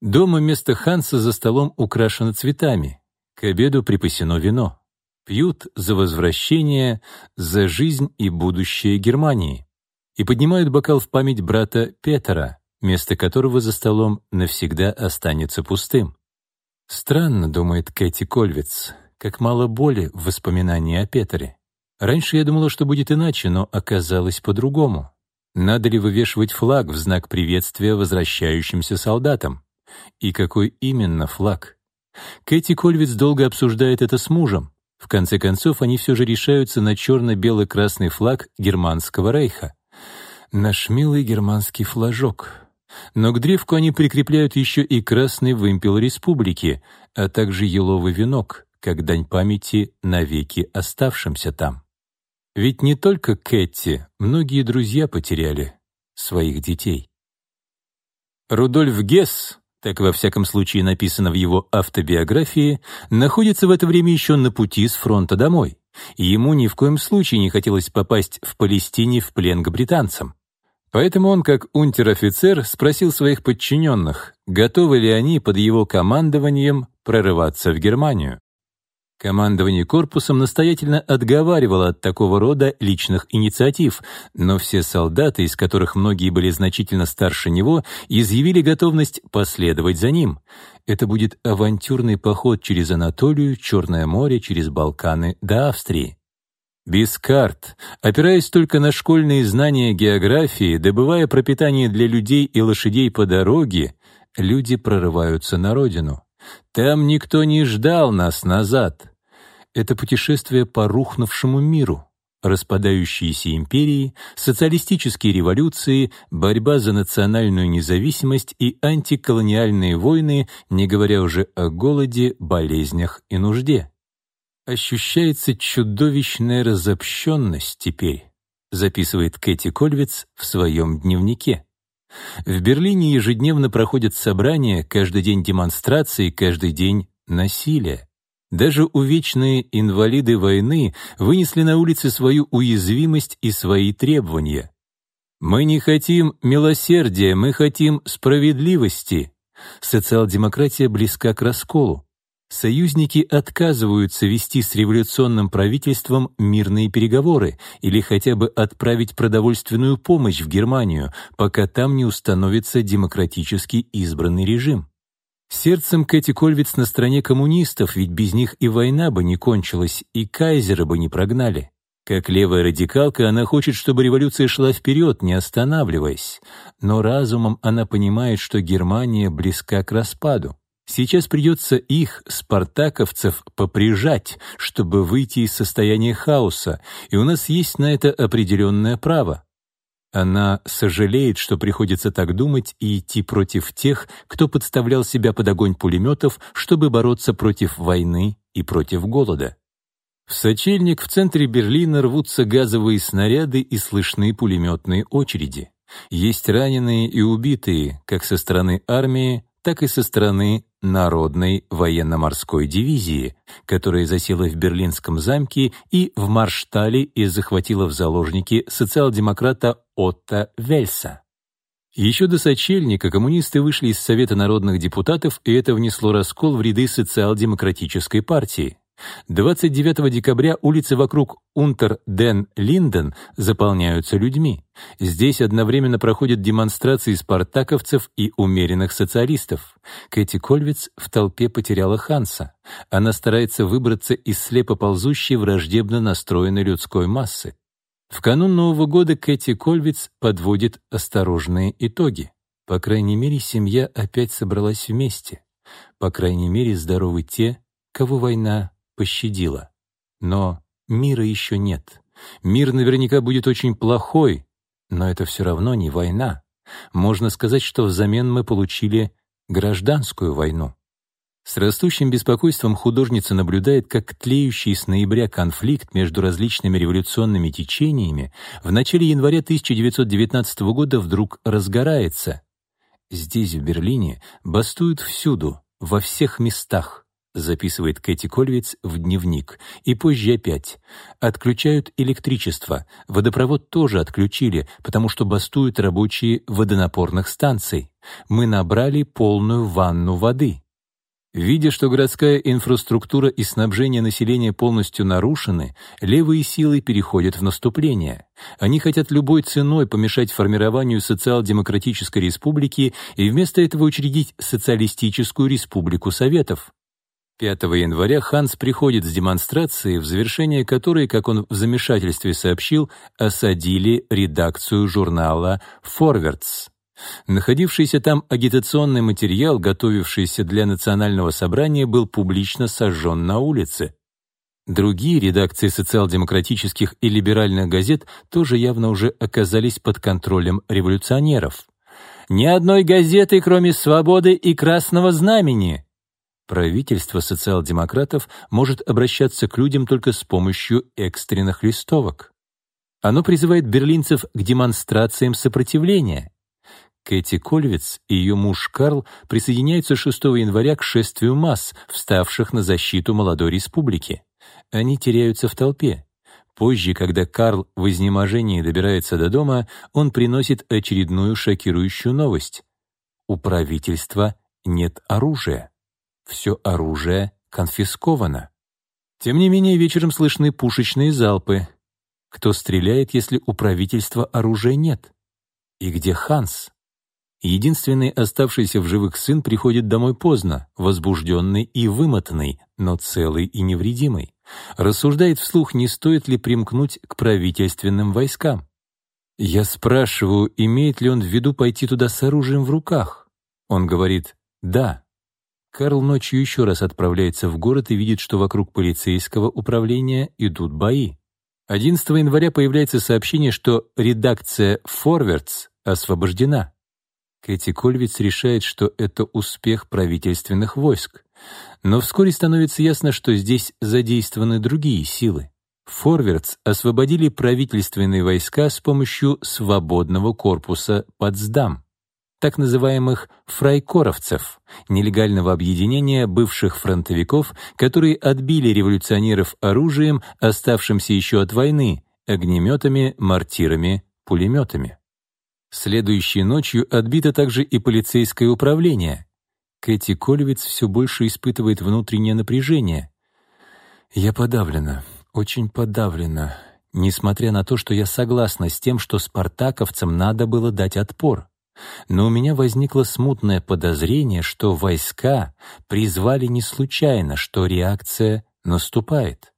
Дома вместо Ханса за столом украшено цветами. К обеду припасено вино. Пьют за возвращение, за жизнь и будущее Германии. И поднимают бокал в память брата Петера, место которого за столом навсегда останется пустым. Странно, думает Кэти Кольвиц, как мало боли в воспоминании о Петере. Раньше я думала, что будет иначе, но оказалось по-другому. Надо ли вывешивать флаг в знак приветствия возвращающимся солдатам? И какой именно флаг? Кэти Кольвиц долго обсуждает это с мужем. В конце концов, они все же решаются на черно-бело-красный флаг Германского рейха. Наш милый германский флажок. Но к древку они прикрепляют еще и красный вымпел республики, а также еловый венок, как дань памяти навеки оставшимся там. Ведь не только Кэти, многие друзья потеряли своих детей. Рудольф Гесс так во всяком случае написано в его автобиографии, находится в это время еще на пути с фронта домой, и ему ни в коем случае не хотелось попасть в Палестине в плен к британцам. Поэтому он, как унтер-офицер, спросил своих подчиненных, готовы ли они под его командованием прорываться в Германию. Командование корпусом настоятельно отговаривало от такого рода личных инициатив, но все солдаты, из которых многие были значительно старше него, изъявили готовность последовать за ним. Это будет авантюрный поход через Анатолию, Черное море, через Балканы до Австрии. Без карт, опираясь только на школьные знания географии, добывая пропитание для людей и лошадей по дороге, люди прорываются на родину. Там никто не ждал нас назад это путешествие по рухнувшему миру, распадающиеся империи, социалистические революции, борьба за национальную независимость и антиколониальные войны, не говоря уже о голоде, болезнях и нужде. Ощущается чудовищная разобщенность теперь, записывает Кэти Кольвиц в своем дневнике. В Берлине ежедневно проходят собрания, каждый день демонстрации, каждый день насилие. Даже увечные инвалиды войны вынесли на улицы свою уязвимость и свои требования. «Мы не хотим милосердия, мы хотим справедливости». Социал-демократия близка к расколу. Союзники отказываются вести с революционным правительством мирные переговоры или хотя бы отправить продовольственную помощь в Германию, пока там не установится демократически избранный режим. Сердцем Кэти Кольвиц на стороне коммунистов, ведь без них и война бы не кончилась, и кайзера бы не прогнали. Как левая радикалка, она хочет, чтобы революция шла вперед, не останавливаясь. Но разумом она понимает, что Германия близка к распаду. Сейчас придется их, спартаковцев, поприжать, чтобы выйти из состояния хаоса, и у нас есть на это определенное право. Она сожалеет, что приходится так думать и идти против тех, кто подставлял себя под огонь пулеметов, чтобы бороться против войны и против голода. В сочельник в центре Берлина рвутся газовые снаряды и слышны пулеметные очереди. Есть раненые и убитые, как со стороны армии, так и со стороны Народной военно-морской дивизии, которая засела в Берлинском замке и в Марштале и захватила в заложники социал-демократа Отто Вельса. Еще до сочельника коммунисты вышли из Совета народных депутатов, и это внесло раскол в ряды социал-демократической партии. 29 декабря улицы вокруг Унтер-Ден-Линден заполняются людьми. Здесь одновременно проходят демонстрации спартаковцев и умеренных социалистов. Кэти Кольвиц в толпе потеряла Ханса. Она старается выбраться из слепо ползущей враждебно настроенной людской массы. В канун Нового года Кэти Кольвиц подводит осторожные итоги. По крайней мере, семья опять собралась вместе. По крайней мере, здоровы те, кого война пощадила. Но мира еще нет. Мир наверняка будет очень плохой, но это все равно не война. Можно сказать, что взамен мы получили гражданскую войну. С растущим беспокойством художница наблюдает, как тлеющий с ноября конфликт между различными революционными течениями в начале января 1919 года вдруг разгорается. Здесь, в Берлине, бастуют всюду, во всех местах записывает Кэти Кольвиц в дневник, и позже опять. Отключают электричество, водопровод тоже отключили, потому что бастуют рабочие водонапорных станций. Мы набрали полную ванну воды. Видя, что городская инфраструктура и снабжение населения полностью нарушены, левые силы переходят в наступление. Они хотят любой ценой помешать формированию социал-демократической республики и вместо этого учредить социалистическую республику Советов. 5 января Ханс приходит с демонстрации, в завершение которой, как он в замешательстве сообщил, осадили редакцию журнала «Форвардс». Находившийся там агитационный материал, готовившийся для национального собрания, был публично сожжен на улице. Другие редакции социал-демократических и либеральных газет тоже явно уже оказались под контролем революционеров. «Ни одной газеты, кроме «Свободы» и «Красного знамени», Правительство социал-демократов может обращаться к людям только с помощью экстренных листовок. Оно призывает берлинцев к демонстрациям сопротивления. Кэти Кольвиц и ее муж Карл присоединяются 6 января к шествию масс, вставших на защиту молодой республики. Они теряются в толпе. Позже, когда Карл в изнеможении добирается до дома, он приносит очередную шокирующую новость. У правительства нет оружия все оружие конфисковано. Тем не менее, вечером слышны пушечные залпы. Кто стреляет, если у правительства оружия нет? И где Ханс? Единственный оставшийся в живых сын приходит домой поздно, возбужденный и вымотанный, но целый и невредимый. Рассуждает вслух, не стоит ли примкнуть к правительственным войскам. Я спрашиваю, имеет ли он в виду пойти туда с оружием в руках. Он говорит «да». Карл ночью еще раз отправляется в город и видит, что вокруг полицейского управления идут бои. 11 января появляется сообщение, что редакция «Форвардс» освобождена. Кэти Кольвиц решает, что это успех правительственных войск. Но вскоре становится ясно, что здесь задействованы другие силы. Форвардс освободили правительственные войска с помощью свободного корпуса Потсдам так называемых фрайкоровцев, нелегального объединения бывших фронтовиков, которые отбили революционеров оружием, оставшимся еще от войны, огнеметами, мортирами, пулеметами. Следующей ночью отбито также и полицейское управление. Кэти Кольвиц все больше испытывает внутреннее напряжение. «Я подавлена, очень подавлена, несмотря на то, что я согласна с тем, что спартаковцам надо было дать отпор но у меня возникло смутное подозрение, что войска призвали не случайно, что реакция наступает.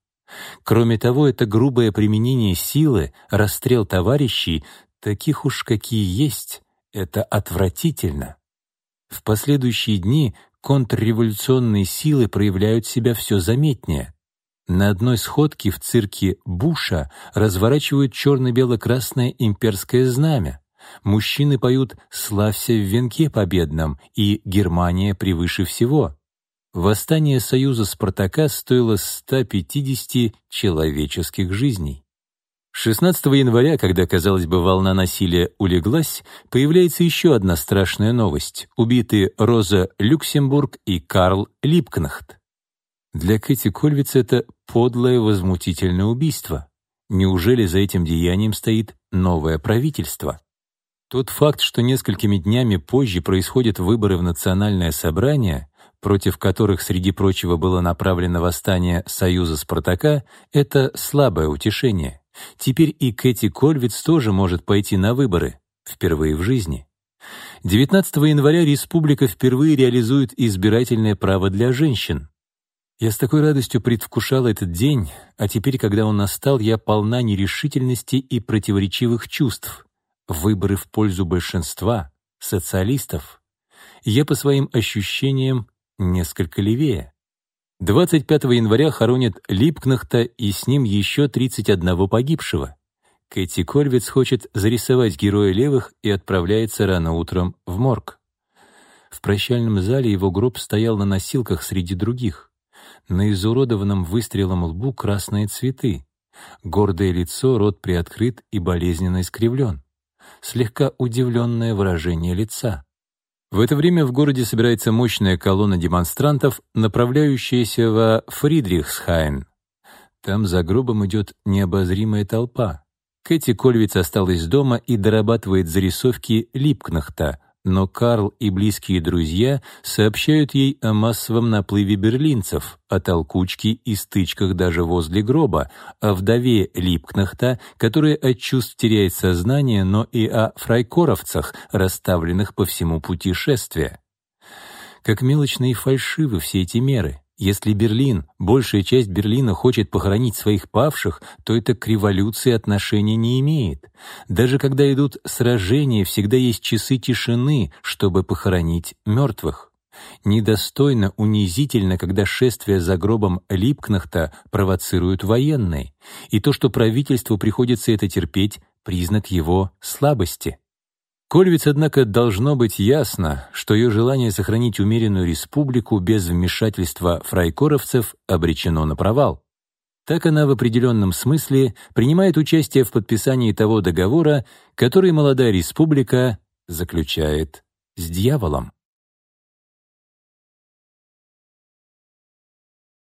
Кроме того, это грубое применение силы, расстрел товарищей, таких уж какие есть, это отвратительно. В последующие дни контрреволюционные силы проявляют себя все заметнее. На одной сходке в цирке Буша разворачивают черно-бело-красное имперское знамя. Мужчины поют «Славься в венке победном» и «Германия превыше всего». Восстание Союза Спартака стоило 150 человеческих жизней. 16 января, когда, казалось бы, волна насилия улеглась, появляется еще одна страшная новость. Убиты Роза Люксембург и Карл Липкнахт. Для Кэти Кольвиц это подлое возмутительное убийство. Неужели за этим деянием стоит новое правительство? Тот факт, что несколькими днями позже происходят выборы в национальное собрание, против которых, среди прочего, было направлено восстание Союза Спартака, это слабое утешение. Теперь и Кэти Кольвиц тоже может пойти на выборы, впервые в жизни. 19 января республика впервые реализует избирательное право для женщин. Я с такой радостью предвкушала этот день, а теперь, когда он настал, я полна нерешительности и противоречивых чувств. Выборы в пользу большинства, социалистов. Я по своим ощущениям несколько левее. 25 января хоронят Липкнахта и с ним еще 31 погибшего. Кэти Кольвиц хочет зарисовать героя левых и отправляется рано утром в морг. В прощальном зале его гроб стоял на носилках среди других. На изуродованном выстрелом лбу красные цветы. Гордое лицо, рот приоткрыт и болезненно искривлен. Слегка удивленное выражение лица. В это время в городе собирается мощная колонна демонстрантов, направляющаяся во Фридрихсхайн. Там за гробом идет необозримая толпа. Кэти Кольвиц осталась дома и дорабатывает зарисовки Липкнахта, но Карл и близкие друзья сообщают ей о массовом наплыве берлинцев, о толкучке и стычках даже возле гроба, о вдове Липкнахта, которая от чувств теряет сознание, но и о фрайкоровцах, расставленных по всему пути шествия. Как мелочны и фальшивы все эти меры. Если Берлин, большая часть Берлина хочет похоронить своих павших, то это к революции отношения не имеет. Даже когда идут сражения, всегда есть часы тишины, чтобы похоронить мертвых. Недостойно, унизительно, когда шествие за гробом Липкнахта провоцируют военные. И то, что правительству приходится это терпеть, признак его слабости. Кольвиц, однако, должно быть ясно, что ее желание сохранить умеренную республику без вмешательства фрайкоровцев обречено на провал. Так она в определенном смысле принимает участие в подписании того договора, который молодая республика заключает с дьяволом.